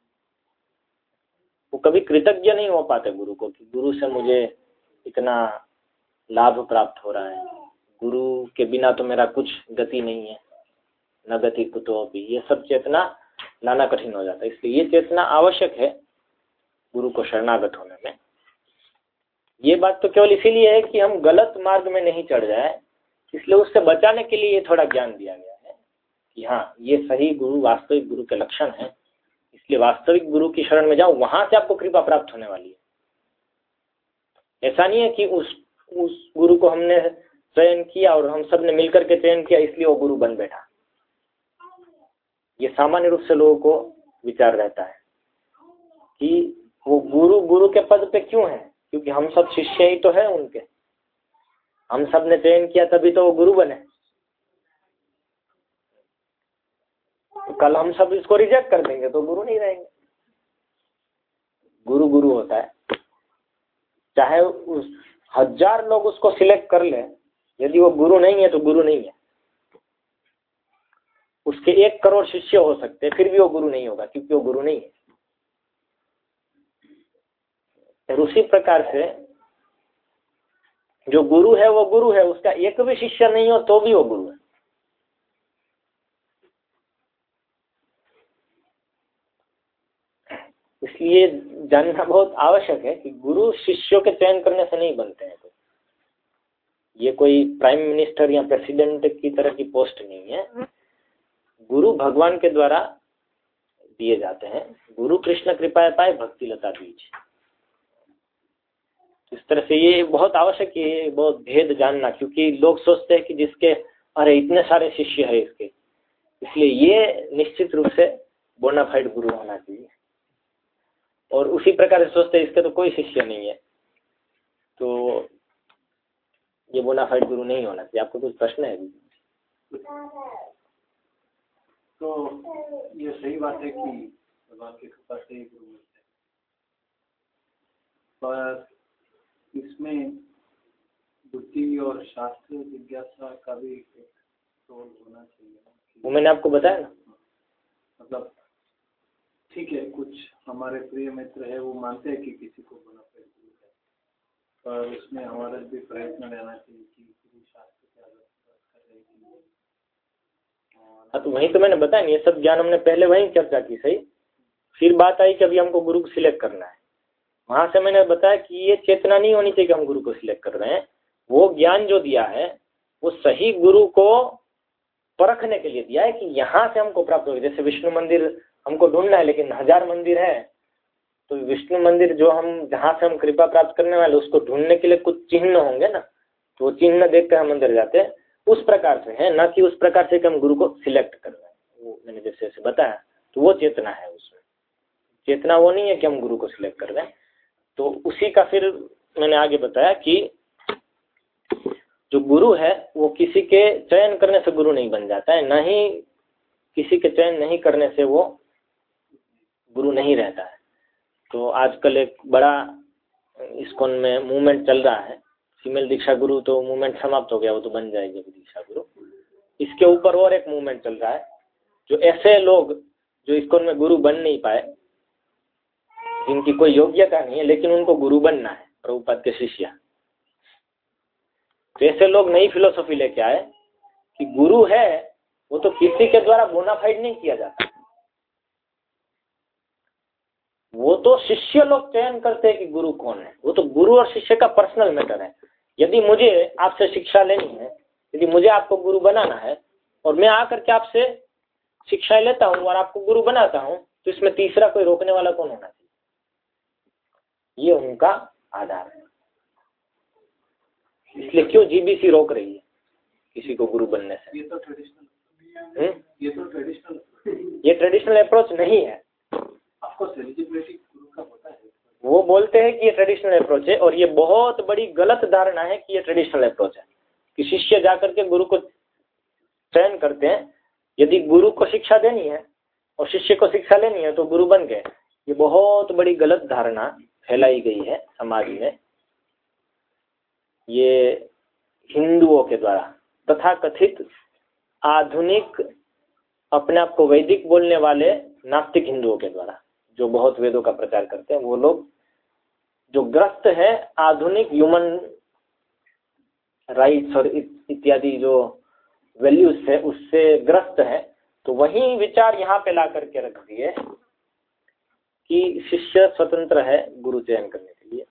वो कभी कृतज्ञ नहीं हो पाते गुरु को कि गुरु से मुझे इतना लाभ प्राप्त हो रहा है। गुरु के बिना तो मेरा कुछ गति नहीं है। न गति कुतो भी ये सब चेतना लाना कठिन हो जाता है। इसलिए ये चेतना आवश्यक है गुरु को शरणागत होने में। ये बात तो केवल इसीलिए है कि हम गलत मार्ग में नहीं चढ़ जाए, इसलिए उससे बचाने के लिए ये थोड़ा ज्ञान दिया गया है कि हाँ ये सही गुरु, वास्तविक गुरु के लक्षण है। इसलिए वास्तविक गुरु की शरण में जाओ, वहाँ से आपको कृपा प्राप्त होने वाली है। ऐसा नहीं है कि उस उस गुरु को हमने चयन किया और हम सबने मिलकर के चयन किया, इसलिए वो गुरु बन बैठा। ये सामान्य रूप से लोगों को विचार रहता है कि वो गुरु गुरु के पद पे क्यों है? क्योंकि हम सब शिष्य ही तो है उनके। हम सबने चयन किया तभी तो वो गुरु बने। तो कल हम सब इसको रिजेक्ट कर देंगे तो गुरु नहीं रहेंगे। गुरु गुरु होता है। चाहे उस हज़ार लोग उसको सिलेक्ट कर ले, यदि वो गुरु नहीं है तो गुरु नहीं है। उसके एक करोड़ शिष्य हो सकते फिर भी वो गुरु नहीं होगा, क्योंकि वो गुरु नहीं है। और उसी प्रकार से जो गुरु है, वो गुरु है, उसका एक भी शिष्य नहीं हो तो भी वो गुरु है। इसलिए जानना बहुत आवश्यक है कि गुरु शिष्यों के चयन करने से नहीं बनते हैं तो ये कोई प्राइम मिनिस्टर या प्रेसिडेंट की तरह की पोस्ट नहीं है। गुरु भगवान के द्वारा दिए जाते हैं। गुरु कृष्ण कृपा पाए, भक्ति लता बीज इस तरह से ये बहुत आवश्यक है बहुत भेद जानना, क्योंकि लोग सोचते हैं कि जिसके, अरे, इतने सारे शिष्य है इसके। इसलिए ये निश्चित रूप से बोनाफाइड गुरु होना चाहिए। और उसी प्रकार से सोचते हैं, इसके तो कोई शिष्य नहीं है। तो ये बोनाफाइड गुरु नहीं होना चाहिए। आपको कुछ प्रश्न है? तो ये सही बात है कि भगवान की कृपा से गुरु मिलते हैं। इसमें बुद्धि और शास्त्र जिज्ञासा का भी रोल होना चाहिए वो मैंने आपको बताया ना? मतलब ठीक है कुछ हमारे प्रिय मित्र है वो मानते हैं कि किसी को बना है। पर उसमें हमारा भी प्रयत्न रहना चाहिए कि शास्त्र के अलग हाँ तो वही तो मैंने बताया ये सब ज्ञान हमने पहले वही चर्चा की सही? फिर बात आई कि अभी हमको गुरु को सिलेक्ट करना है। वहाँ से मैंने बताया कि ये चेतना नहीं होनी चाहिए कि हम गुरु को सिलेक्ट कर रहे हैं। वो ज्ञान जो दिया है, वो सही गुरु को परखने के लिए दिया है कि यहाँ से हमको प्राप्त हो जैसे विष्णु मंदिर हमको ढूंढना है, लेकिन हज़ार मंदिर है तो विष्णु मंदिर जो हम, जहाँ से हम कृपा प्राप्त करने वाले, उसको ढूँढने के लिए कुछ चिन्ह होंगे ना तो वो चिन्ह देख कर हम अंदर जाते हैं। उस प्रकार से है, ना कि उस प्रकार से हम गुरु को सिलेक्ट कर रहे हैं। वो मैंने जैसे जैसे बताया तो वो चेतना है उसमें। चेतना वो नहीं है कि हम गुरु को सिलेक्ट कर रहे हैं। तो उसी का फिर मैंने आगे बताया कि जो गुरु है, वो किसी के चयन करने से गुरु नहीं बन जाता है। न ही किसी के चयन नहीं करने से वो गुरु नहीं रहता है। तो आजकल एक बड़ा इसकोन में मूवमेंट चल रहा है। फीमेल दीक्षा गुरु तो मूवमेंट समाप्त हो गया, वो तो बन जाएगी दीक्षा गुरु। इसके ऊपर और एक मूवमेंट चल रहा है, जो ऐसे लोग जो इसकोन में गुरु बन नहीं पाए जिनकी कोई योग्यता नहीं है, लेकिन उनको गुरु बनना है, प्रभुपाद के शिष्य। तो ऐसे लोग नई फिलोसॉफी लेके आए कि गुरु है, वो तो किसी के द्वारा बोनाफाइड नहीं किया जाता। वो तो शिष्य लोग चयन करते हैं कि गुरु कौन है। वो तो गुरु और शिष्य का पर्सनल मैटर है। यदि मुझे आपसे शिक्षा लेनी है, यदि मुझे आपको गुरु बनाना है, और मैं आकर के आपसे शिक्षा लेता हूँ और आपको गुरु बनाता हूँ तो इसमें तीसरा कोई रोकने वाला कौन होना ये उनका आधार है। इसलिए क्यों जीबीसी रोक रही है किसी को गुरु बनने से? ये तो ट्रेडिशनल ये तो ट्रेडिशनल ये ट्रेडिशनल अप्रोच नहीं है। है। वो बोलते हैं कि ये ट्रेडिशनल अप्रोच है और ये बहुत बड़ी गलत धारणा है कि ये ट्रेडिशनल अप्रोच है। कि शिष्य जाकर के गुरु को चयन करते हैं यदि गुरु को शिक्षा देनी है और शिष्य को शिक्षा लेनी है तो गुरु बन गए। ये बहुत बड़ी गलत धारणा फैलाई गई है समाज में, ये हिंदुओं के द्वारा तथा कथित आधुनिक, अपने आप को वैदिक बोलने वाले नास्तिक हिंदुओं के द्वारा, जो बहुत वेदों का प्रचार करते हैं, वो लोग जो ग्रस्त है आधुनिक ह्यूमन राइट्स और इत्यादि जो वैल्यूज़ है, उससे ग्रस्त है तो वही विचार यहाँ पे ला करके रख दिए। कि शिष्य स्वतंत्र है गुरु चयन करने के लिए।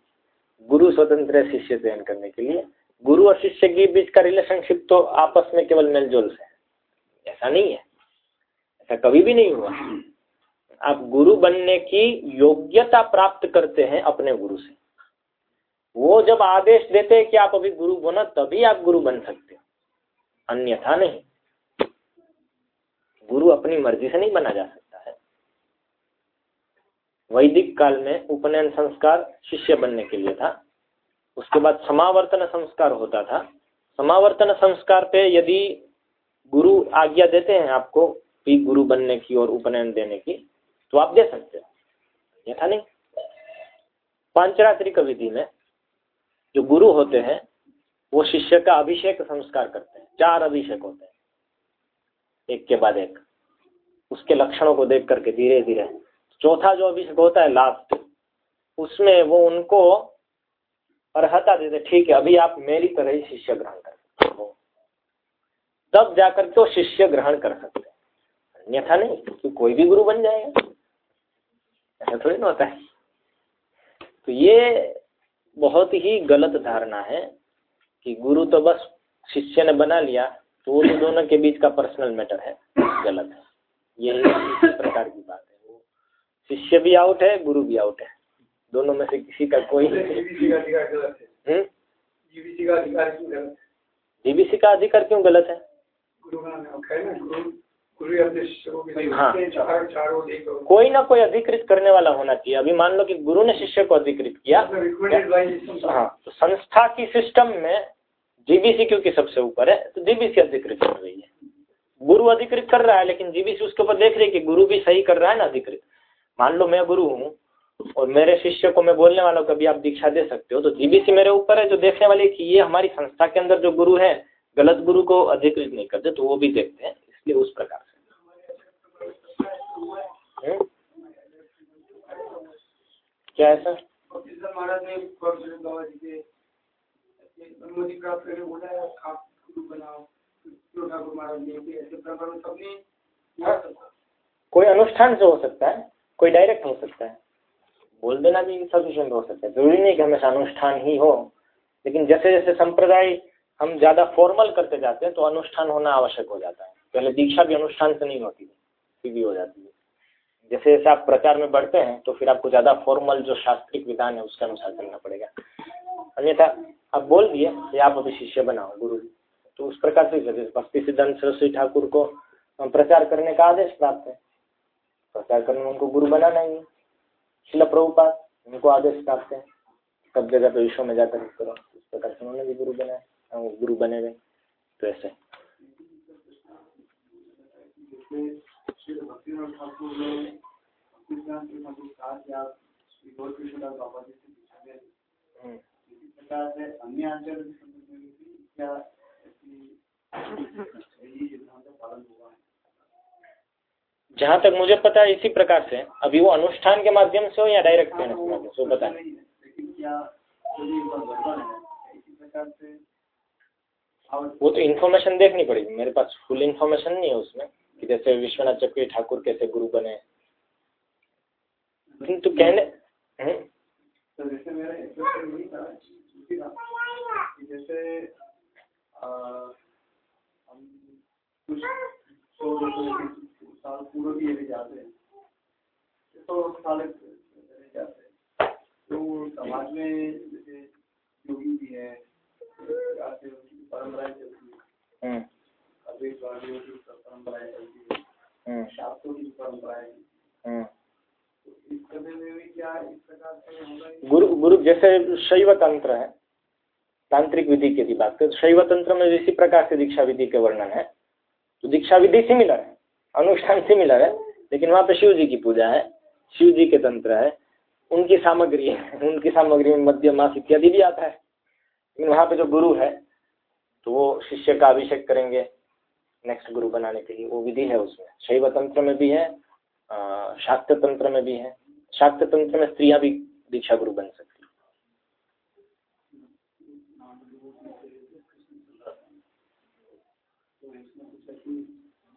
गुरु स्वतंत्र है, शिष्य चयन करने के लिए। गुरु और शिष्य के बीच का रिलेशनशिप तो आपस में केवल मेलजोल से ऐसा नहीं है। ऐसा कभी भी नहीं हुआ। आप गुरु बनने की योग्यता प्राप्त करते हैं अपने गुरु से। वो जब आदेश देते हैं कि आप अभी गुरु बनो, तभी आप गुरु बन सकते हो। अन्यथा नहीं। गुरु अपनी मर्ज़ी से नहीं बना जा सकता। है वैदिक काल में उपनयन संस्कार शिष्य बनने के लिए था। उसके बाद समावर्तन संस्कार होता था। समावर्तन संस्कार पे यदि गुरु आज्ञा देते हैं आपको भी गुरु बनने की और उपनयन देने की तो आप दे सकते हो। यथा नहीं? पांचरात्रिक विधि में जो गुरु होते हैं, वो शिष्य का अभिषेक संस्कार करते हैं। चार अभिषेक होते हैं। एक के बाद एक। उसके लक्षणों को देख करके धीरे धीरे चौथा जो अभिषेक होता है लास्ट उसमें वो उनको अर्हता देते ठीक है, अभी आप मेरी तरह ही शिष्य ग्रहण कर सकते हो। तब जाकर तो शिष्य ग्रहण कर सकते हैं। अन्यथा नहीं कि कोई भी गुरु बन जाएगा। ऐसा थोड़ी ना होता है। तो ये बहुत ही गलत धारणा है कि गुरु तो बस शिष्य ने बना लिया तो वो तो दोनों के बीच का पर्सनल मैटर है। गलत है। ये प्रकार की बात है। शिष्य भी आउट है गुरु भी आउट है। दोनों में से किसी का कोई जीबीसी का अधिकार क्यों गलत है? हाँ? कोई ना कोई अधिकृत करने वाला होना चाहिए। अभी मान लो कि गुरु ने शिष्य को अधिकृत किया। हाँ तो संस्था की सिस्टम में जीबीसी क्योंकि सबसे ऊपर है? तो जीबीसी अधिकृत कर रही है। गुरु अधिकृत कर रहा है लेकिन जीबीसी उसके ऊपर देख रही है कि गुरु भी सही कर रहा है ना अधिकृत। मान लो मैं गुरु हूँ और मेरे शिष्य को मैं बोलने वाला हूँ कभी आप दीक्षा दे सकते हो। तो जीबीसी मेरे ऊपर है जो देखने वाले कि ये हमारी संस्था के अंदर जो गुरु है गलत गुरु को अधिकृत नहीं करते तो वो भी देखते हैं। इसलिए उस प्रकार से। हम्म? क्या है सर? महाराज ने अनुमति प्राप्त करके बोला है आप गुरु बनाओ। ठाकुर महाराज ने ऐसे प्रकार सबने कोई अनुष्ठान से हो सकता है? कोई डायरेक्ट हो सकता है। बोल देना भी सफिशियंट हो सकता है। ज़रूरी नहीं कि हमेशा अनुष्ठान ही हो, लेकिन जैसे जैसे संप्रदाय हम ज़्यादा फॉर्मल करते जाते हैं तो अनुष्ठान होना आवश्यक हो जाता है। पहले दीक्षा भी अनुष्ठान से नहीं होती सीधी हो जाती है। जैसे जैसे आप प्रचार में बढ़ते हैं तो फिर आपको ज़्यादा फॉर्मल जो शास्त्रिक विधान है, उसके अनुसार चलना पड़ेगा। अन्यथा, आप बोल दिए कि आप अभी शिष्य बनाओ, गुरु। तो उस प्रकार से भक्ति सिद्धांत सरस्वती ठाकुर को प्रचार करने का आदेश प्राप्त है। प्रचार करने में उनको गुरु बनाना ही। शिल प्रभुपात उनको आदेश प्राप्त है। सब जगह तो विश्व में जाकर करो इस प्रकार से उन्होंने भी गुरु बनाया वो गुरु बने गए। तो ऐसे। जहाँ तक मुझे पता है इसी प्रकार से। अभी वो अनुष्ठान के माध्यम से हो या डायरेक्ट देने के माध्यम से, वो पता नहीं। वो तो इन्फॉर्मेशन देखनी पड़ेगी। मेरे पास फुल इन्फॉर्मेशन नहीं है उसमें कि जैसे विश्वनाथ चक्री ठाकुर कैसे गुरु बने। तो कहने जैसे मेरा जैसे हम कुछ सौ दो सौ साल पूर्व भी यदि जाते हैं। तो साल जाते हैं। तो समाज में जैसे योगी भी है परंपराएँ चलती है। अभी परंपराएँ चलती है। हम्म, शास्त्रों की परंपरा है हम्म। तो इस समय में भी क्या इस प्रकार से होगा गुरु गुरु जैसे शैव तंत्र है तांत्रिक विधि की यदि बात करें तो शैव तंत्र में इसी प्रकार से दीक्षा विधि के वर्णन है। तो दीक्षा विधि सिमिलर है। अनुष्ठान सिमिलर है, लेकिन वहाँ पे शिव जी की पूजा है शिव जी के तंत्र है, उनकी सामग्री है, उनकी सामग्री में मध्य मास इत्यादि भी आता है। लेकिन वहाँ पे जो गुरु है तो वो शिष्य का अभिषेक करेंगे नेक्स्ट गुरु बनाने के लिए, वो विधि है उसमें। शैव तंत्र में भी है शाक्त तंत्र में भी है। शाक्त तंत्र में स्त्रियाँ भी दीक्षा गुरु बन सकती हैं। तो इसमें कुछ ऐसी मतलब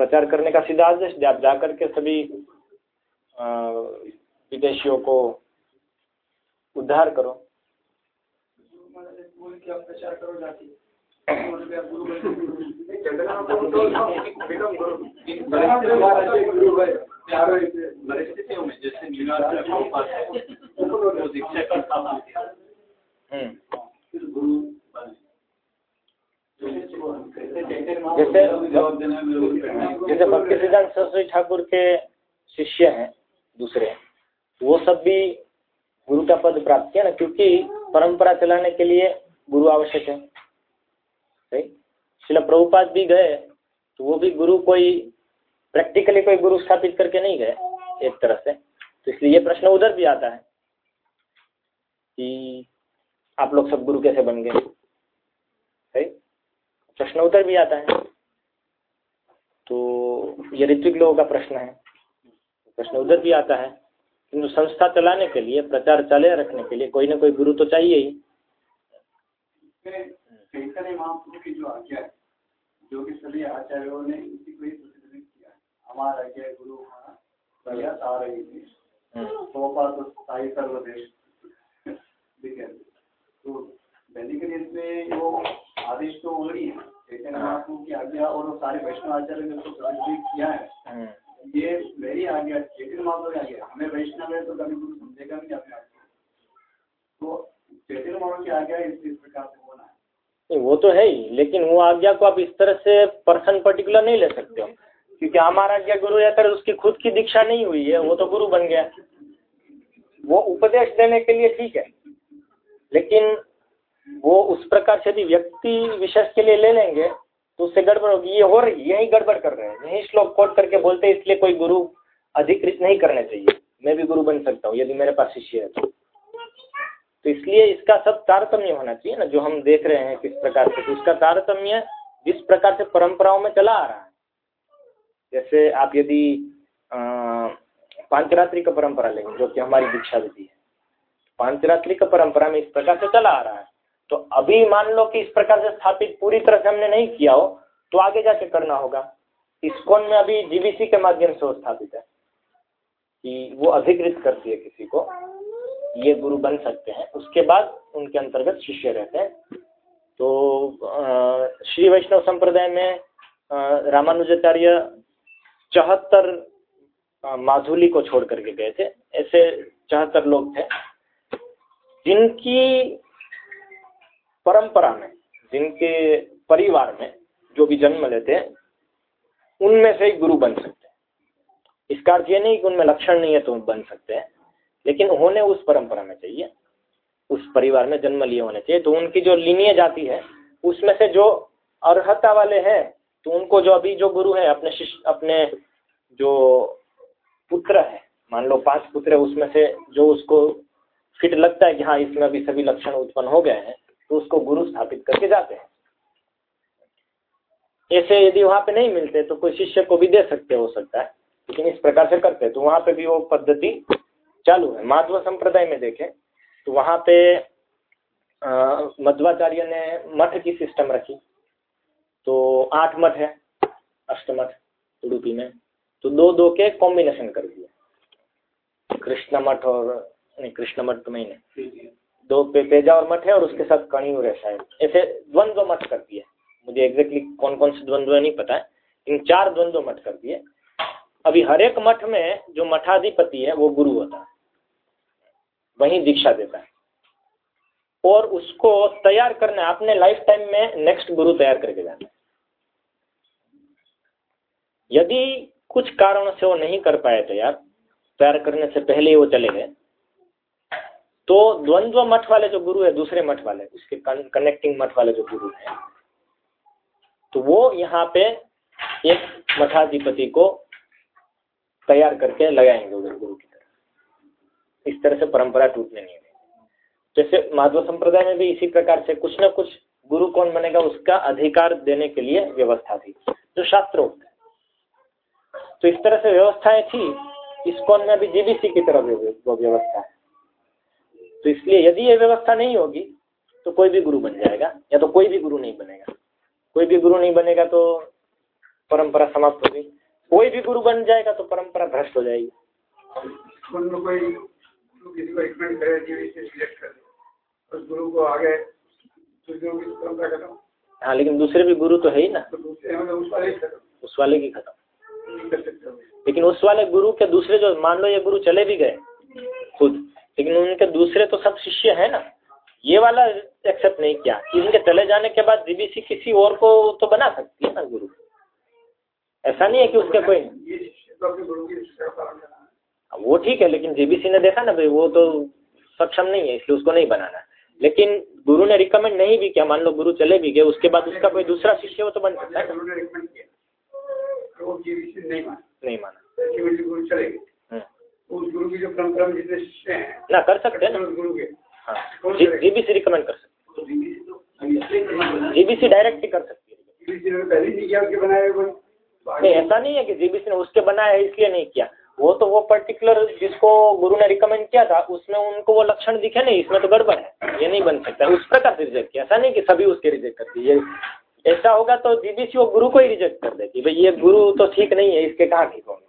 प्रचार करने का सीधा आदेश दे आप जाकर के सभी विदेशियों को उद्धार करो। गुरु की आप प्रचार करो जाके मतलब आप गुरु परिस्थितियों में जैसे न्यूयॉर्क में प्रभुपाद है, वो दीक्षा की स्थापना किया हम्म। फिर गुरु बने जैसे। जैसे भक्ति सिद्धांत सरस्वती ठाकुर के शिष्य हैं दूसरे, वो सब भी गुरु का पद प्राप्त किया ना, क्योंकि परंपरा चलाने के लिए गुरु आवश्यक है। शिला प्रभुपाद भी गए तो वो भी गुरु कोई प्रैक्टिकली कोई गुरु स्थापित करके नहीं गए, एक तरह से। तो इसलिए ये प्रश्न उधर भी आता है कि आप लोग सब गुरु कैसे बन गए? सही? प्रश्न उधर भी आता है। तो ये ऋतिक लोगों का प्रश्न है। प्रश्न उधर भी आता है किंतु संस्था चलाने के लिए, प्रचार चले रखने के लिए कोई ना कोई गुरु तो चाहिए ही। जो है कि सभी आचार्यों ने इसी को ही प्रतिनिधित्व किया हमारा आज्ञा गुरु रही तो है वो आदेश तो वही है चैतन्य महाप्रभु की आज्ञा और वो सारे वैष्णव आचार्य ने उसको प्रतिनिधित्व किया है। हम्म, ये मेरी आज्ञा चैतन्य महाप्रभु की आज्ञा हमें वैष्णव है तो कभी गुरु समझेगा नहीं अपने आप तो चैतन्य महाप्रभु की आज्ञा इस प्रकार से होना है। वो तो है ही लेकिन वो आज्ञा को आप इस तरह से पर्सन पर्टिकुलर नहीं ले सकते हो। क्योंकि हमारा आज्ञा गुरु है अगर उसकी खुद की दीक्षा नहीं हुई है वो तो गुरु बन गया। वो उपदेश देने के लिए ठीक है लेकिन वो उस प्रकार से यदि व्यक्ति विशेष के लिए ले लेंगे तो उससे गड़बड़ होगी। ये हो रही यही गड़बड़ कर रहे हैं। यही श्लोक कोट करके बोलते हैं, इसलिए कोई गुरु अधिकृत नहीं करने चाहिए। मैं भी गुरु बन सकता हूँ, यदि मेरे पास शिष्य है तो। तो इसलिए इसका सब तारतम्य होना चाहिए ना, जो हम देख रहे हैं किस प्रकार से। तो उसका तारतम्य जिस प्रकार से परंपराओं में चला आ रहा है। जैसे आप यदि पांचरात्रि का परंपरा लेंगे, जो कि हमारी दीक्षा विधि है। पांचरात्रि का परंपरा में इस प्रकार से चला आ रहा है। तो अभी मान लो कि इस प्रकार से स्थापित पूरी तरह से हमने नहीं किया हो तो आगे जाके करना होगा। इस्कॉन में अभी जीबीसी के माध्यम से स्थापित है कि वो अधिकृत करती है किसी को, ये गुरु बन सकते हैं। उसके बाद उनके अंतर्गत शिष्य रहते हैं। तो श्री वैष्णव संप्रदाय में रामानुजाचार्य चौहत्तर माधुली को छोड़ करके गए थे। ऐसे चौहत्तर लोग थे। जिनकी परंपरा में, जिनके परिवार में जो भी जन्म लेते हैं, उनमें से एक गुरु बन सकते हैं। इसका अर्थ ये नहीं कि उनमें लक्षण नहीं है तो बन सकते हैं, लेकिन होने उस परंपरा में चाहिए, उस परिवार में जन्म लिए होने चाहिए। तो उनकी जो लीनियज जाती है, उसमें से जो अर्हता वाले हैं तो उनको जो अभी जो गुरु है, अपने शिष्य, अपने जो पुत्र है, मान लो पाँच पुत्र है, उसमें से जो उसको फिट लगता है कि हाँ इसमें अभी सभी लक्षण उत्पन्न हो गए हैं तो उसको गुरु स्थापित करके जाते हैं। ऐसे यदि वहाँ पे नहीं मिलते तो कोई शिष्य को भी दे सकते, हो सकता है। लेकिन इस प्रकार से करते हैं। तो वहाँ पे भी वो पद्धति चालू है। माधव संप्रदाय में देखें तो वहाँ पे मध्वाचार्य ने मठ की सिस्टम रखी। तो आठ मठ है अष्टमठ उडुपी में। तो दो दो के कॉम्बिनेशन कर दिए। कृष्ण मठ और, नहीं, कृष्ण मठ तो नहीं दो पे पेजा और मठ है और उसके साथ कणियूर है। शायद ऐसे द्वंद्व मठ कर दिए मुझे एग्जैक्टली कौन कौन से द्वंद्व है नहीं पता है। इन चार द्वंद्व मठ कर दिए अभी हर एक मठ में जो मठाधिपति है, वो गुरु होता है। वही दीक्षा देता है। और उसको तैयार करना है। अपने लाइफ टाइम में नेक्स्ट गुरु तैयार करके जाना है। यदि कुछ कारणों से वो नहीं कर पाए तैयार तैयार करने से पहले ही वो चले गए। तो द्वंद्व मठ वाले जो गुरु है, दूसरे मठ वाले, उसके कनेक्टिंग मठ वाले जो गुरु हैं तो वो यहाँ पे एक मठाधिपति को तैयार करके लगाएँगे उधर गुरु की तरह इस तरह से परंपरा टूटने नहीं देगी। जैसे माधव संप्रदाय में भी इसी प्रकार से कुछ न कुछ गुरु कौन बनेगा, उसका अधिकार देने के लिए व्यवस्था थी, जो शास्त्रोक्त है। तो इस तरह से व्यवस्थाएँ थी, इस कौन में अभी जीबीसी की तरफ़ वो व्यवस्था है। तो इसलिए यदि ये व्यवस्था नहीं होगी तो कोई भी गुरु बन जाएगा या तो कोई भी गुरु नहीं बनेगा। कोई भी गुरु नहीं बनेगा तो परंपरा समाप्त होगी कोई भी गुरु बन जाएगा तो परंपरा भ्रष्ट हो जाएगी। हाँ लेकिन दूसरे भी गुरु तो है ही ना। तो उस वाले की खत्म। लेकिन उस वाले गुरु के दूसरे जो मान लो ये गुरु चले भी गए खुद। लेकिन उनके दूसरे तो सब शिष्य है ना। ये वाला एक्सेप्ट नहीं किया। इनके चले जाने के बाद जीबीसी किसी और को तो बना सकती है ना गुरु? ऐसा नहीं है कि उसके कोई वो ठीक है लेकिन जीबीसी ने देखा ना भाई वो तो सक्षम नहीं है इसलिए उसको नहीं बनाना लेकिन गुरु ने रिकमेंड नहीं भी किया मान लो गुरु चले भी गए उसके बाद उसका कोई दूसरा शिष्य हो तो बन सकता है नहीं माना। गुरु चले गए। उस गुरु की जो परंपरा में जितने शिष्य हैं ना कर सकते हैं गुरु के। हाँ। जीबीसी रिकमेंड कर सकते जीबीसी डायरेक्ट ही कर सकती है। जीबीसी ने पहले नहीं किया उसके बनाए हुए नहीं ऐसा नहीं है कि जीबीसी ने उसके बनाया है इसलिए नहीं किया। वो तो वो पर्टिकुलर जिसको गुरु ने रिकमेंड किया था उसमें उनको वो लक्षण दिखे नहीं इसमें तो गड़बड़ है। ये नहीं बन सकता। उस प्रकार से रिजेक्ट किया। ऐसा नहीं कि सभी उसके रिजेक्ट करती है ऐसा होगा तो जीबीसी वो गुरु को ही रिजेक्ट कर देगी। भाई ये गुरु तो ठीक नहीं है इसके कहाँ ठीक होंगे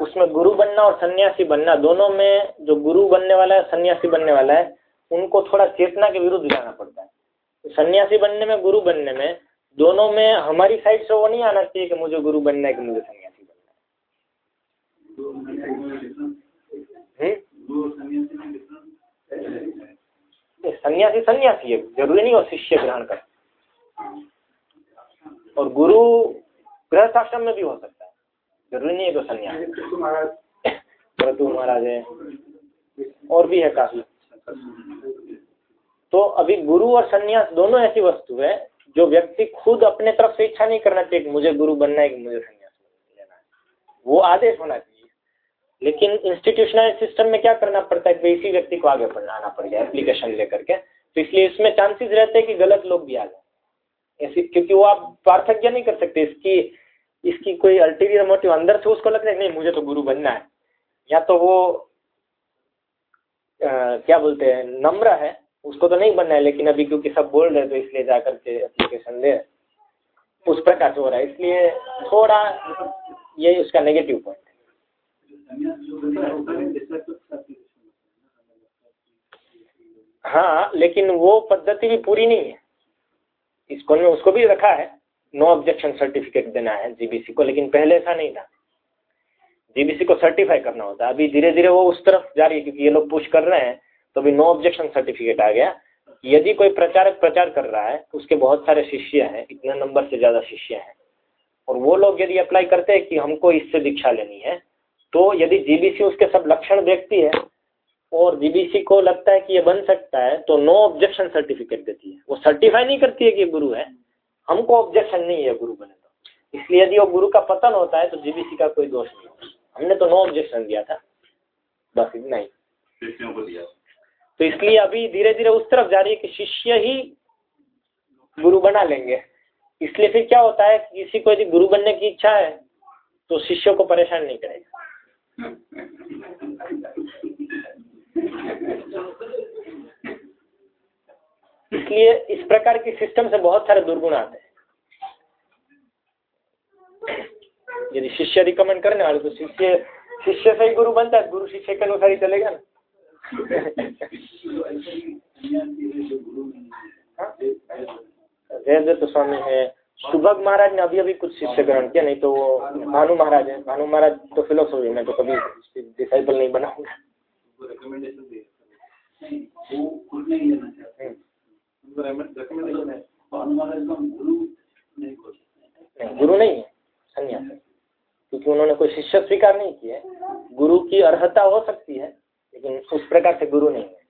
उसमें गुरु बनना और सन्यासी बनना, दोनों में जो गुरु बनने वाला है, सन्यासी बनने वाला है, उनको थोड़ा चेतना के विरुद्ध जाना पड़ता है। तो सन्यासी बनने में, गुरु बनने में, दोनों में हमारी साइड से वो नहीं आना चाहिए कि मुझे गुरु बनना है कि मुझे सन्यासी बनना है। सन्यासी सन्यासी है, ज़रूरी नहीं हो शिष्य ग्रहण कर। और गुरु गृहस्थ आश्रम में भी हो सकता है। ज़रूरी नहीं है तो सन्यासी। क्रतु महाराज। है। और भी है काफ़ी। तो अभी गुरु और सन्यास दोनों ऐसी वस्तु है जो व्यक्ति खुद अपने तरफ़ से इच्छा नहीं करना चाहिए कि मुझे गुरु बनना है कि मुझे सन्यास लेना है। वो आदेश होना चाहिए। लेकिन इंस्टीट्यूशनल सिस्टम में क्या करना पड़ता है कि इसी व्यक्ति को आगे बढ़ाना पड़ेगा एप्लीकेशन लेकर के। तो इसलिए इसमें चांसेस रहते हैं कि गलत लोग भी आ जाए। ऐसी क्योंकि वो आप पार्थक्य नहीं कर सकते। इसकी इसकी कोई अल्टीरियर मोटिव अंदर से उसको लगता है नहीं, मुझे तो गुरु बनना है। या तो वो क्या बोलते हैं, नम्र है, उसको तो नहीं बनना है, लेकिन अभी क्योंकि सब बोल रहे हैं तो इसलिए जा करके एप्लीकेशन दे। उस प्रकार से हो रहा है। इसलिए थोड़ा ये उसका नेगेटिव पॉइंट है। हाँ लेकिन वो पद्धति भी पूरी नहीं है। इसको, उसको भी रखा है। नो ऑब्जेक्शन सर्टिफिकेट देना है जीबीसी को, लेकिन पहले ऐसा नहीं था। जीबीसी को सर्टिफाई करना होता अभी धीरे धीरे वो उस तरफ़ जा रही है, क्योंकि ये लोग पुश कर रहे हैं तो अभी नो ऑब्जेक्शन सर्टिफिकेट आ गया। यदि कोई प्रचारक प्रचार कर रहा है तो उसके बहुत सारे शिष्य हैं, इतने नंबर से ज़्यादा शिष्य हैं। और वो लोग यदि अप्लाई करते हैं कि हमको इससे दीक्षा लेनी है तो यदि जीबीसी उसके सब लक्षण देखती है, और जीबीसी को लगता है कि ये बन सकता है तो नो ऑब्जेक्शन सर्टिफिकेट देती है। वो सर्टिफाई नहीं करती है कि गुरु है। हमको ऑब्जेक्शन नहीं है गुरु बने तो। इसलिए यदि वो गुरु का पतन होता है तो जीबीसी का कोई दोष नहीं हमने तो नो ऑब्जेक्शन दिया था। बस इतना ही। तो इसलिए अभी धीरे धीरे उस तरफ़ जा रही है कि शिष्य ही गुरु बना लेंगे। इसलिए फिर क्या होता है कि किसी को यदि गुरु बनने की इच्छा है तो शिष्य को परेशान नहीं करेगा। इसलिए इस प्रकार की सिस्टम से बहुत सारे दुर्गुण आते हैं। यदि शिष्य रिकमेंड करने वाले तो शिष्य शिष्य से ही गुरु बनता है गुरु शिष्य के अनुसार ही चलेगा ना। जय तो स्वामी है। सुभग महाराज ने अभी अभी कुछ शिष्य ग्रहण किया नहीं तो वो भानु महाराज है। भानु महाराज तो फिलोसफी में तो कभी डिसाइबल नहीं बना गुरु नहीं खोल सकते नहीं गुरु नहीं है संन्यास। क्योंकि उन्होंने कोई शिष्य स्वीकार नहीं किया गुरु की अर्हता हो सकती है लेकिन उस प्रकार से गुरु नहीं है।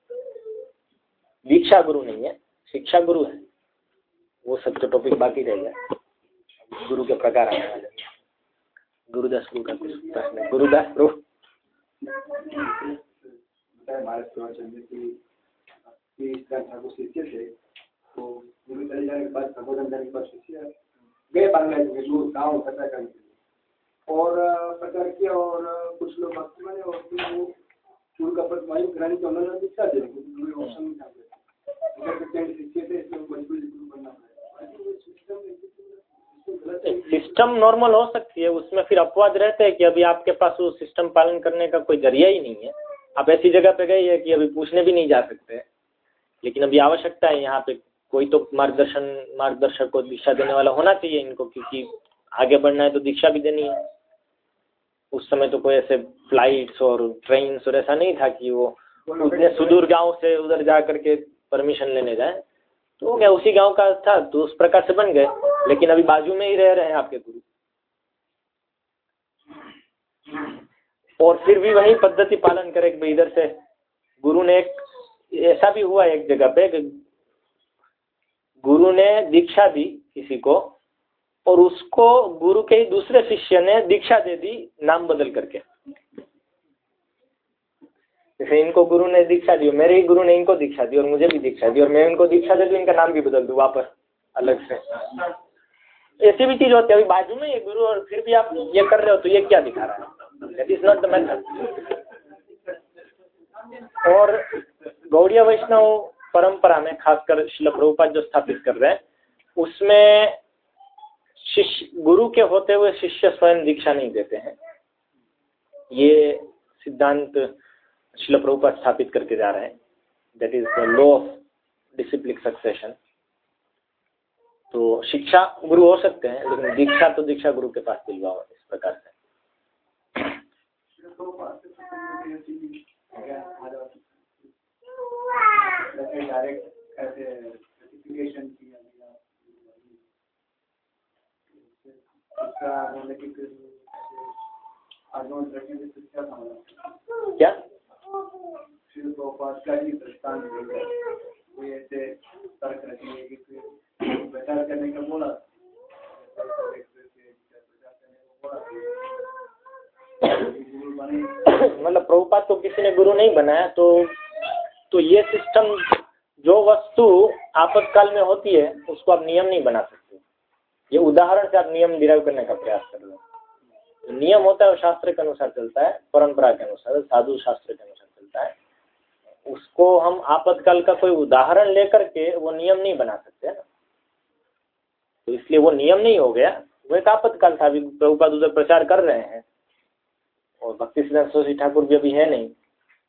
दीक्षा गुरु नहीं है शिक्षा गुरु है। वो सब तो टॉपिक बाकी रह गया। गुरु के प्रकार आने वाले। गुरुदास गुरु का कुछ प्रश्न गुरुदास प्रो हमारे प्रवचन में कि कि इसका ठाकुर शिष्य थे। गुरु चले जाने के बाद प्रबोधन करने गए बांग्लादेश दूर गाँव करने के लिए और प्रचार किया और कुछ लोग भक्ति बने और फिर वो के उन्होंने दीक्षा दे क्योंकि कोई ऑप्शन सिस्टम नॉर्मल हो सकती है, उसमें फिर अपवाद रहते हैं कि अभी आपके पास वो सिस्टम पालन करने का कोई ज़रिया ही नहीं है। आप ऐसी जगह पे गए हैं कि अभी पूछने भी नहीं जा सकते। लेकिन अभी आवश्यकता है यहाँ पे कोई तो मार्गदर्शन, मार्गदर्शक को दीक्षा देने वाला होना चाहिए इनको, क्योंकि आगे बढ़ना है तो दीक्षा भी देनी है। उस समय तो कोई ऐसे फ्लाइट्स और ट्रेन्स और ऐसा नहीं था कि वो उतने सुदूर गाँव से उधर जा करके परमिशन लेने जाए। तो क्या उसी गाँव का था तो उस प्रकार से बन गए। लेकिन अभी बाजू में ही रह रहे हैं आपके गुरु। और फिर भी वही पद्धति पालन करे इधर से गुरु ने एक, ऐसा भी हुआ एक जगह पे गुरु ने दीक्षा दी किसी को और उसको गुरु के ही दूसरे शिष्य ने दीक्षा दे दी नाम बदल करके। जैसे इनको गुरु ने दीक्षा दी, मेरे ही गुरु ने इनको दीक्षा दी और मुझे भी दीक्षा दी और मैं इनको दीक्षा दे दूँ इनका नाम भी बदल दूँ वापस, अलग से। ऐसी भी चीज़ होती है, अभी बाजू में ये गुरु और फिर भी आप ये कर रहे हो तो ये क्या दिखा रहा है? इज़ नॉट द मेथड और गौड़िया वैष्णव परंपरा में, खासकर शिल प्रभुपाद जो स्थापित कर रहे हैं, उसमें शिष्य, गुरु के होते हुए शिष्य स्वयं दीक्षा नहीं देते हैं। ये सिद्धांत शिल प्रभुपाद स्थापित करके जा रहे हैं। That is the law of disciplic succession तो शिक्षा गुरु हो सकते हैं, लेकिन दीक्षा तो दीक्षा गुरु के पास दिलवाओ, इस प्रकार से। डायरेक्ट ऐसे सर्टिफिकेशन किया? मतलब कि क्या तो ही कोई ऐसे तर्क रखेंगे कि प्रचार करने का बोला मतलब प्रभुपाद को किसी ने गुरु नहीं बनाया तो तो ये सिस्टम जो वस्तु आपातकाल में होती है, उसको आप नियम नहीं बना सकते। ये उदाहरण से आप नियम डिराइव करने का प्रयास कर रहे हो। नियम होता है वो शास्त्र के अनुसार चलता है, परंपरा के अनुसार, साधु शास्त्र के अनुसार चलता है। उसको हम आपातकाल का कोई उदाहरण लेकर के वो नियम नहीं बना सकते। ना तो इसलिए वो नियम नहीं हो गया। वो एक आपातकाल था, अभी प्रभुपाद उधर प्रचार कर रहे हैं। और भक्ति सिद्धांत सरस्वती ठाकुर भी अभी है नहीं।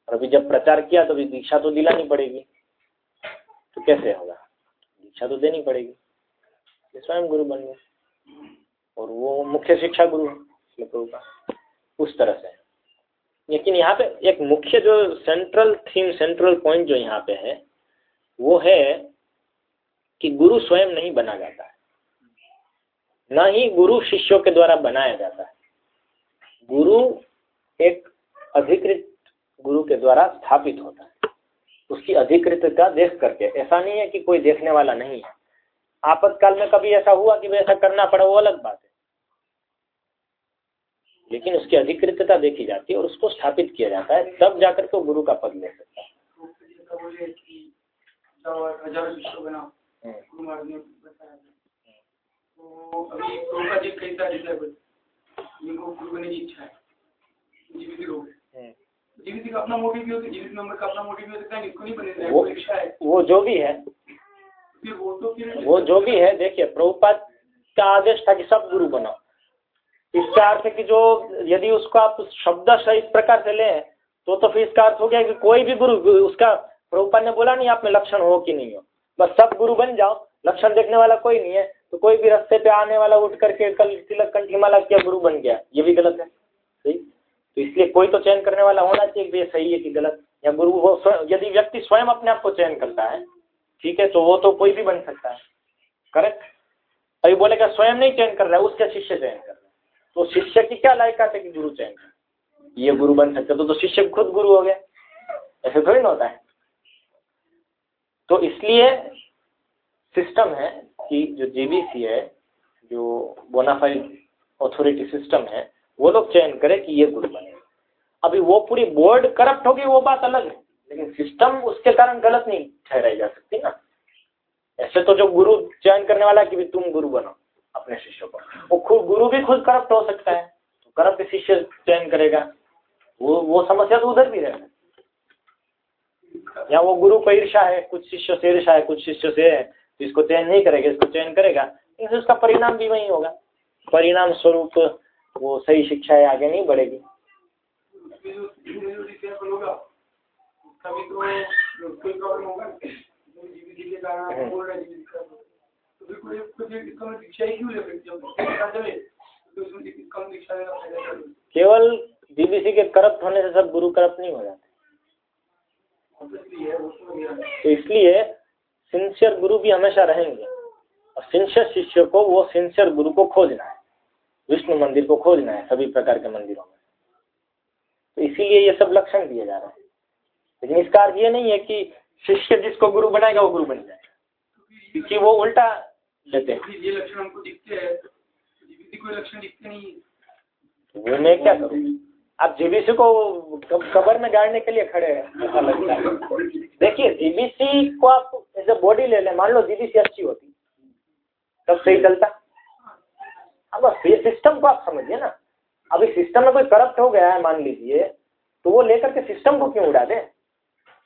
और अभी जब प्रचार किया तो अभी दीक्षा तो दिलानी पड़ेगी। तो कैसे होगा? दीक्षा तो देनी पड़ेगी। स्वयं गुरु बन गए। और वो मुख्य शिक्षा गुरु है का उस तरह से लेकिन यहाँ पे एक मुख्य जो सेंट्रल थीम सेंट्रल पॉइंट जो यहाँ पे है, वो है कि गुरु स्वयं नहीं बना जाता है। न ही गुरु शिष्यों के द्वारा बनाया जाता है। गुरु एक अधिकृत गुरु के द्वारा स्थापित होता है। उसकी अधिकृतता देख करके। ऐसा नहीं है कि कोई देखने वाला नहीं है। आपातकाल में कभी ऐसा हुआ कि वैसा करना पड़ा वो अलग बात है। लेकिन उसकी अधिकृतता देखी जाती है और उसको स्थापित किया जाता है। तब जाकर के वो गुरु का पद ले सकता है। हम्म। तो अभी गुरु का ज़िक्र कैसा डिसेबल जिनको गुरु बनने की इच्छा है जीवित लोग हैं हम्म। जीवित का अपना मोटिव भी होता है जीवित मेंबर का अपना मोटिव भी होता है इसको नहीं बने वो- है। वो जो भी है। फिर वो तो फिर वो जो भी है देखिए प्रभुपाद का आदेश था कि सब गुरु बनाओ। इसका अर्थ है कि जो यदि उसको आप शब्द इस प्रकार से लें तो तो फिर इसका अर्थ हो गया कि कोई भी गुरु उसका प्रभुपाद ने बोला नहीं आप में लक्षण हो कि नहीं हो। बस सब गुरु बन जाओ लक्षण देखने वाला कोई नहीं है तो कोई भी रास्ते पे आने वाला उठ करके कल तिलक कंठी माला किया गुरु बन गया। ये भी गलत है। सही? तो इसलिए कोई तो चयन करने वाला होना चाहिए कि सही है कि गलत। या गुरु वो यदि व्यक्ति स्वयं अपने आप को चयन करता है ठीक है तो वो तो कोई भी बन सकता है। करेक्ट अभी बोलेगा स्वयं नहीं चयन कर रहा है उसके शिष्य चयन कर रहा है। तो शिष्य की क्या लायकात है कि गुरु चयन कर? ये गुरु बन सकते तो, तो शिष्य खुद गुरु हो गया ऐसे थोड़ी ना होता है। तो इसलिए सिस्टम है कि जो जीबीसी है जो बोनाफाइड अथॉरिटी सिस्टम है वो लोग चयन करें कि ये गुरु बने। अभी वो पूरी बोर्ड करप्ट होगी, वो बात अलग है। लेकिन सिस्टम उसके कारण गलत नहीं ठहराई जा सकती ना। ऐसे तो जो गुरु चयन करने वाला है कि भी तुम गुरु बनो अपने शिष्य को वो खुद गुरु भी खुद करप्ट हो सकता है तो करप्ट शिष्य चयन करेगा। वो वो समस्या तो उधर भी रहेगा या वो गुरु को ईर्षा है, कुछ शिष्य से ईर्षा है, कुछ शिष्य से है तो इसको चयन नहीं करेगा, इसको चयन करेगा लेकिन उसका परिणाम भी वही होगा। परिणाम स्वरूप वो सही आगे नहीं बढ़ेगी शिक्षा ही क्यों ले सकते हो पता चले तो उसमें कम शिक्षा लेना फ़ायदा क्या है? केवल बीबीसी के करप्ट होने से सब गुरु करप्ट नहीं हो जाते तो इसलिए सिंसियर गुरु भी हमेशा रहेंगे और सिंसियर शिष्य को वो सिंसियर गुरु को खोजना है विष्णु मंदिर को खोजना है सभी प्रकार के मंदिरों में। तो इसीलिए ये सब लक्षण दिए जा रहे हैं। लेकिन इसका अर्थ ये नहीं है कि शिष्य जिसको गुरु बनाएगा वो गुरु बन जाएगा। क्योंकि वो उल्टा लेते हैं। ये लक्षण हमको दिखते हैं। कोई लक्षण दिखते नहीं है। वो मैं क्या करूँ? आप जीबीसी को कबर में गाड़ने के लिए खड़े हैं ऐसा लगता है। देखिए जीबीसी को आप ऐसे बॉडी ले लें मान लो जीबीसी अच्छी होती। तब सही चलता। अब बस ये सिस्टम को आप समझिए ना। अभी सिस्टम में कोई करप्ट हो गया है, मान लीजिए तो वो लेकर के सिस्टम को क्यों उड़ा दें?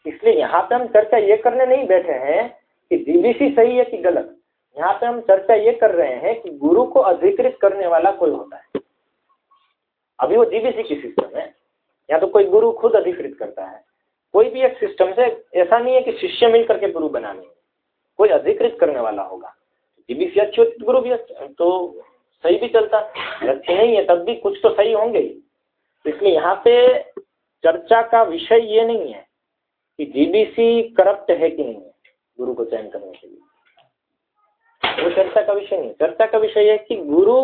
इसलिए यहाँ पे हम चर्चा ये करने नहीं बैठे हैं कि जीबीसी सही है कि गलत। यहाँ पे हम चर्चा ये कर रहे हैं कि गुरु को अधिकृत करने वाला कोई होता है। अभी वो जीबीसी की सिस्टम है। या तो कोई गुरु खुद अधिकृत करता है। कोई भी एक सिस्टम से ऐसा नहीं है कि शिष्य मिल करके गुरु बनाने। कोई अधिकृत करने वाला होगा। जीबीसी अच्छी होती तो गुरु भी अच्छा तो सही भी चलता अच्छी नहीं है, तब भी कुछ तो सही होंगे ही। तो इसलिए यहाँ पे चर्चा का विषय ये नहीं है कि जीबीसी करप्ट है कि नहीं है, गुरु को चयन करने के लिए। वो चर्चा का विषय नहीं चर्चा का विषय है कि गुरु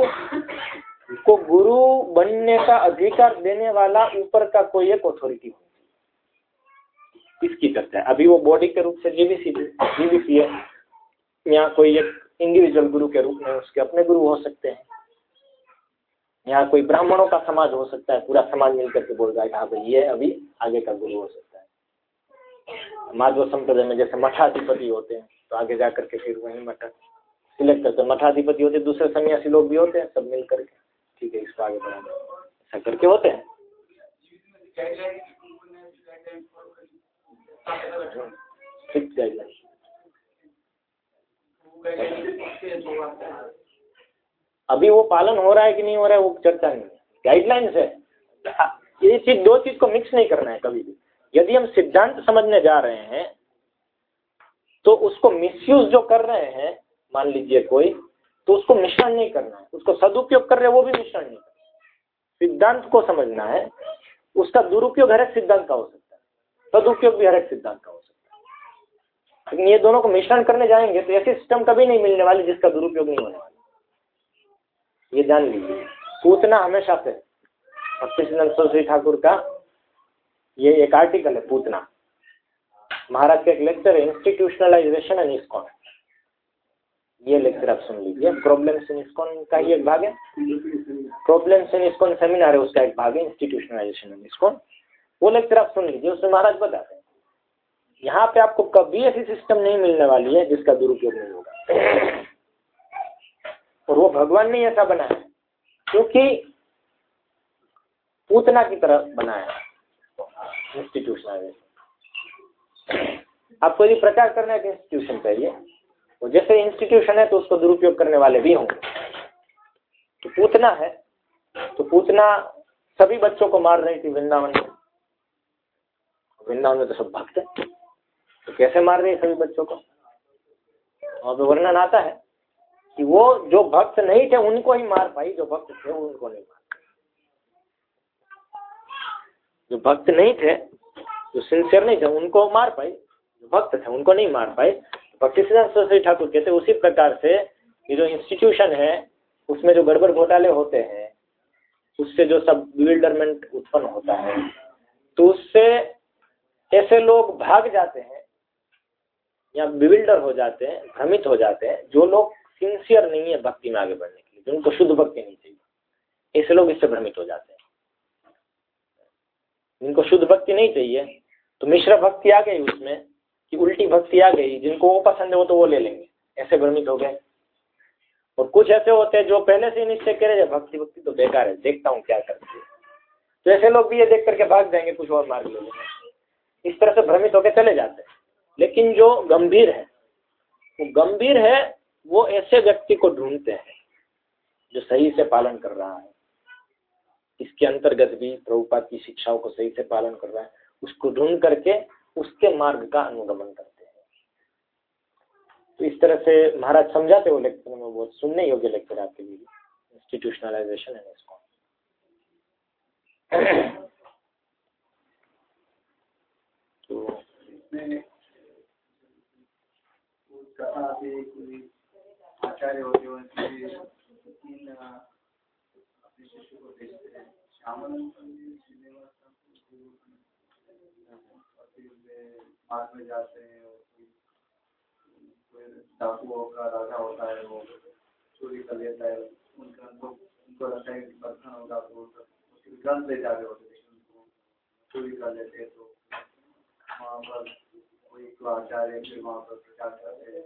को गुरु बनने का अधिकार देने वाला ऊपर का कोई एक अथॉरिटी हो इसकी चर्चा है? अभी वो बॉडी के रूप से जीबीसी जीबीसी है। यहाँ कोई एक इंडिविजुअल गुरु के रूप में उसके अपने गुरु हो सकते हैं। यहाँ कोई ब्राह्मणों का समाज हो सकता है, पूरा समाज मिलकर के बोल रहा है कि हाँ ये अभी आगे का गुरु हो सकता है। माधव संप्रदाय में जैसे मठाधिपति होते हैं तो आगे जा करके फिर वही मठ सिलेक्ट करते हैं। मठाधिपति होते, दूसरे सन्यासी लोग भी होते हैं, सब मिल करके ठीक है इसको आगे बढ़ाना ऐसा करके होते हैं। गाइडलाइन गाइडलाइन अभी वो पालन हो रहा है कि नहीं हो रहा है, वो चर्चा नहीं है। गाइडलाइंस है। ये चीज़ दो चीज़ को मिक्स नहीं करना है कभी भी। यदि हम सिद्धांत समझने जा रहे हैं तो उसको मिसयूज जो कर रहे हैं, मान लीजिए कोई तो उसको मिश्रण नहीं करना है। उसको सदुपयोग कर रहे वो भी मिश्रण नहीं करना सिद्धांत को समझना है, उसका दुरुपयोग हर एक सिद्धांत का हो सकता है। सदुपयोग भी हर एक सिद्धांत का हो सकता है। लेकिन ये दोनों को मिश्रण करने जाएँगे तो ऐसे सिस्टम कभी नहीं मिलने वाली जिसका दुरुपयोग नहीं होने ये जान लीजिए। पूतना हमेशा से सिद्धांत सरस्वती ठाकुर का ये एक आर्टिकल है, पूतना। महाराज का एक लेक्चर है इंस्टीट्यूशनलाइजेशन एंड इस्कॉन ये लेक्चर आप सुन लीजिए। प्रॉब्लम्स इन इसकोन का ही एक भाग है। प्रॉब्लम्स इन इसकोन सेमिनार है, उसका एक भाग है इंस्टीट्यूशनलाइजेशन इन इसकोन वो लेक्चर आप सुन लीजिए, उसमें महाराज बताते हैं। यहाँ पे आपको कभी ऐसी सिस्टम नहीं मिलने वाली है जिसका दुरुपयोग नहीं होगा। और वो भगवान ने ऐसा बनाया, क्योंकि पूतना की तरह बनाया इंस्टीट्यूशन आपको यदि प्रचार करना है इंस्टीट्यूशन चाहिए तो जैसे इंस्टीट्यूशन है तो उसको दुरुपयोग करने वाले भी होंगे। तो पूतना है तो पूतना सभी बच्चों को मार रही थी वृंदावन में। वृंदावन में तो सब भक्त है। तो कैसे मार रही है सभी बच्चों को? वहाँ तो वर्णन आता है। कि वो जो भक्त नहीं थे, उनको ही मार पाई, जो भक्त थे उनको नहीं मार जो भक्त नहीं थे, जो सिंसियर नहीं थे, उनको मार पाई। जो भक्त थे, उनको नहीं मार पाए भक्ति सरस्वती ठाकुर कहते उसी प्रकार से ये जो इंस्टीट्यूशन है, उसमें जो गड़बड़ घोटाले होते हैं, उससे जो सब बिल्डरमेंट उत्पन्न होता है तो उससे ऐसे लोग भाग जाते हैं, या बिल्डर हो जाते हैं, भ्रमित हो जाते हैं, जो लोग सिंसियर नहीं है भक्ति में आगे बढ़ने के लिए जिनको शुद्ध भक्ति नहीं चाहिए। ऐसे लोग इससे भ्रमित हो जाते हैं। जिनको शुद्ध भक्ति नहीं चाहिए तो मिश्र भक्ति आ गई उसमें, कि उल्टी भक्ति आ गई, जिनको वो पसंद है वो तो वो ले लेंगे। ऐसे भ्रमित हो गए। और कुछ ऐसे होते हैं जो पहले से निश्चय करे भक्ति भक्ति तो बेकार है, देखता हूँ क्या करती है। तो ऐसे लोग भी ये देख करके भाग जाएँगे कुछ और मार्ग लेंगे। इस तरह से भ्रमित होकर चले जाते हैं। लेकिन जो गंभीर है, वो गंभीर है वो ऐसे व्यक्ति को ढूंढते हैं जो सही से पालन कर रहा है। इसके अंतर्गत भी प्रभुपाद की शिक्षाओं को सही से पालन कर रहा है। उसको ढूंढ करके उसके मार्ग का अनुगमन करते हैं। तो इस तरह से महाराज समझाते हो लेक्चर में बहुत सुनने योग्य लेक्चर आपके लिए। इंस्टीट्यूशनलाइजेशन है इसको तो आचार्य होते हुए तीन अपने शिष्य को भेजते हैं। श्यामानंद मार्ग में जाते हैं डाकुओं का राजा होता है, वो चोरी कर लेता है। उनका उनको उनको लगता है बर्तन होगा तो उसके ग्रंथ ले जा रहे होते हैं उनको चोरी कर लेते हैं। तो वहाँ पर कोई तो आचार्य फिर वहाँ पर प्रचार करते हैं।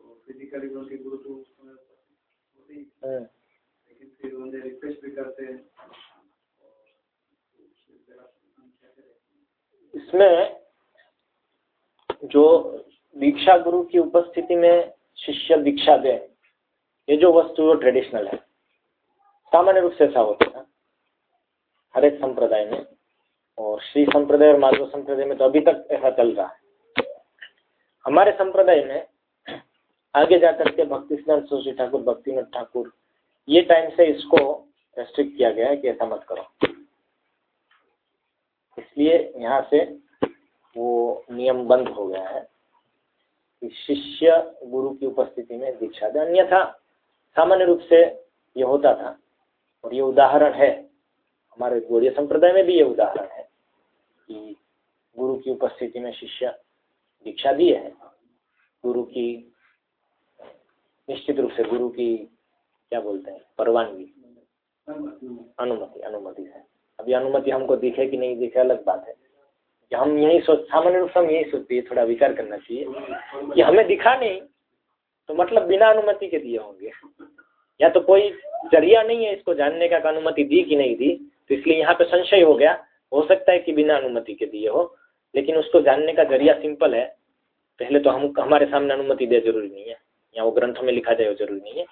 तो फिजिकली उनके गुरु तो लेकिन फिर उन्हें रिक्वेस्ट भी करते हैं। इसमें जो दीक्षा गुरु की उपस्थिति में शिष्य दीक्षा दे ये जो वस्तु वो ट्रेडिशनल है। सामान्य रूप से ऐसा होता है हर एक संप्रदाय में। और श्री संप्रदाय और माधव संप्रदाय में तो अभी तक ऐसा चल रहा है। हमारे संप्रदाय में आगे जाकर के भक्ति स्नान सुश्री ठाकुर, भक्तिनाथ ठाकुर, ये टाइम से इसको रेस्ट्रिक्ट किया गया है कि ऐसा मत करो। इसलिए यहाँ से वो नियम बंद हो गया है कि शिष्य गुरु की उपस्थिति में दीक्षा दे। अन्यथा सामान्य रूप से ये होता था और ये उदाहरण है। हमारे गौड़ीय संप्रदाय में भी ये उदाहरण है कि गुरु की उपस्थिति में शिष्य दीक्षा दिए है। गुरु की निश्चित रूप से गुरु की, क्या बोलते हैं, परवानगी। अनुमति अनुमति है। अभी अनुमति हमको दिखे कि नहीं दिखे, अलग बात है। कि हम यही सोच, सामान्य रूप से हम यही सोचते हैं थोड़ा विचार करना चाहिए। कि हमें दिखा नहीं तो मतलब बिना अनुमति के दिए होंगे। या तो कोई ज़रिया नहीं है इसको जानने का अनुमति दी कि नहीं दी तो इसलिए यहाँ पे संशय हो गया। हो सकता है कि बिना अनुमति के दिए हो, लेकिन उसको जानने का ज़रिया सिंपल है। पहले तो हम, हमारे सामने अनुमति दे ज़रूरी नहीं है। या वो ग्रंथ में लिखा जाए ज़रूरी नहीं है।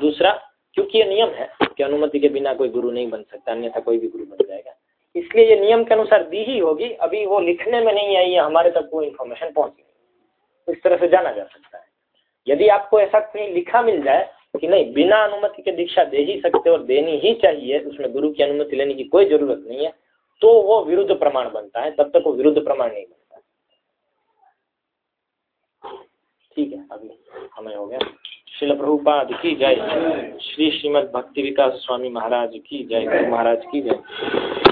दूसरा, क्योंकि ये नियम है कि अनुमति के बिना कोई गुरु नहीं बन सकता, अन्यथा कोई भी गुरु बन जाएगा। इसलिए ये नियम के अनुसार दी ही होगी। अभी वो लिखने में नहीं आई है, हमारे तक वो इन्फॉर्मेशन पहुँच इस तरह से जाना जा सकता है। यदि आपको ऐसा कहीं लिखा मिल जाए कि नहीं, बिना अनुमति के दीक्षा दे ही सकते और देनी ही चाहिए, उसमें गुरु की अनुमति लेने की कोई ज़रूरत नहीं है तो वो विरुद्ध प्रमाण बनता है। तब तक वो विरुद्ध प्रमाण नहीं बनता। ठीक है, अभी हमें हो गया। शिल प्रभुपाद की जय। श्री श्रीमद भक्ति विकास स्वामी महाराज की जय। गुरु महाराज की जय।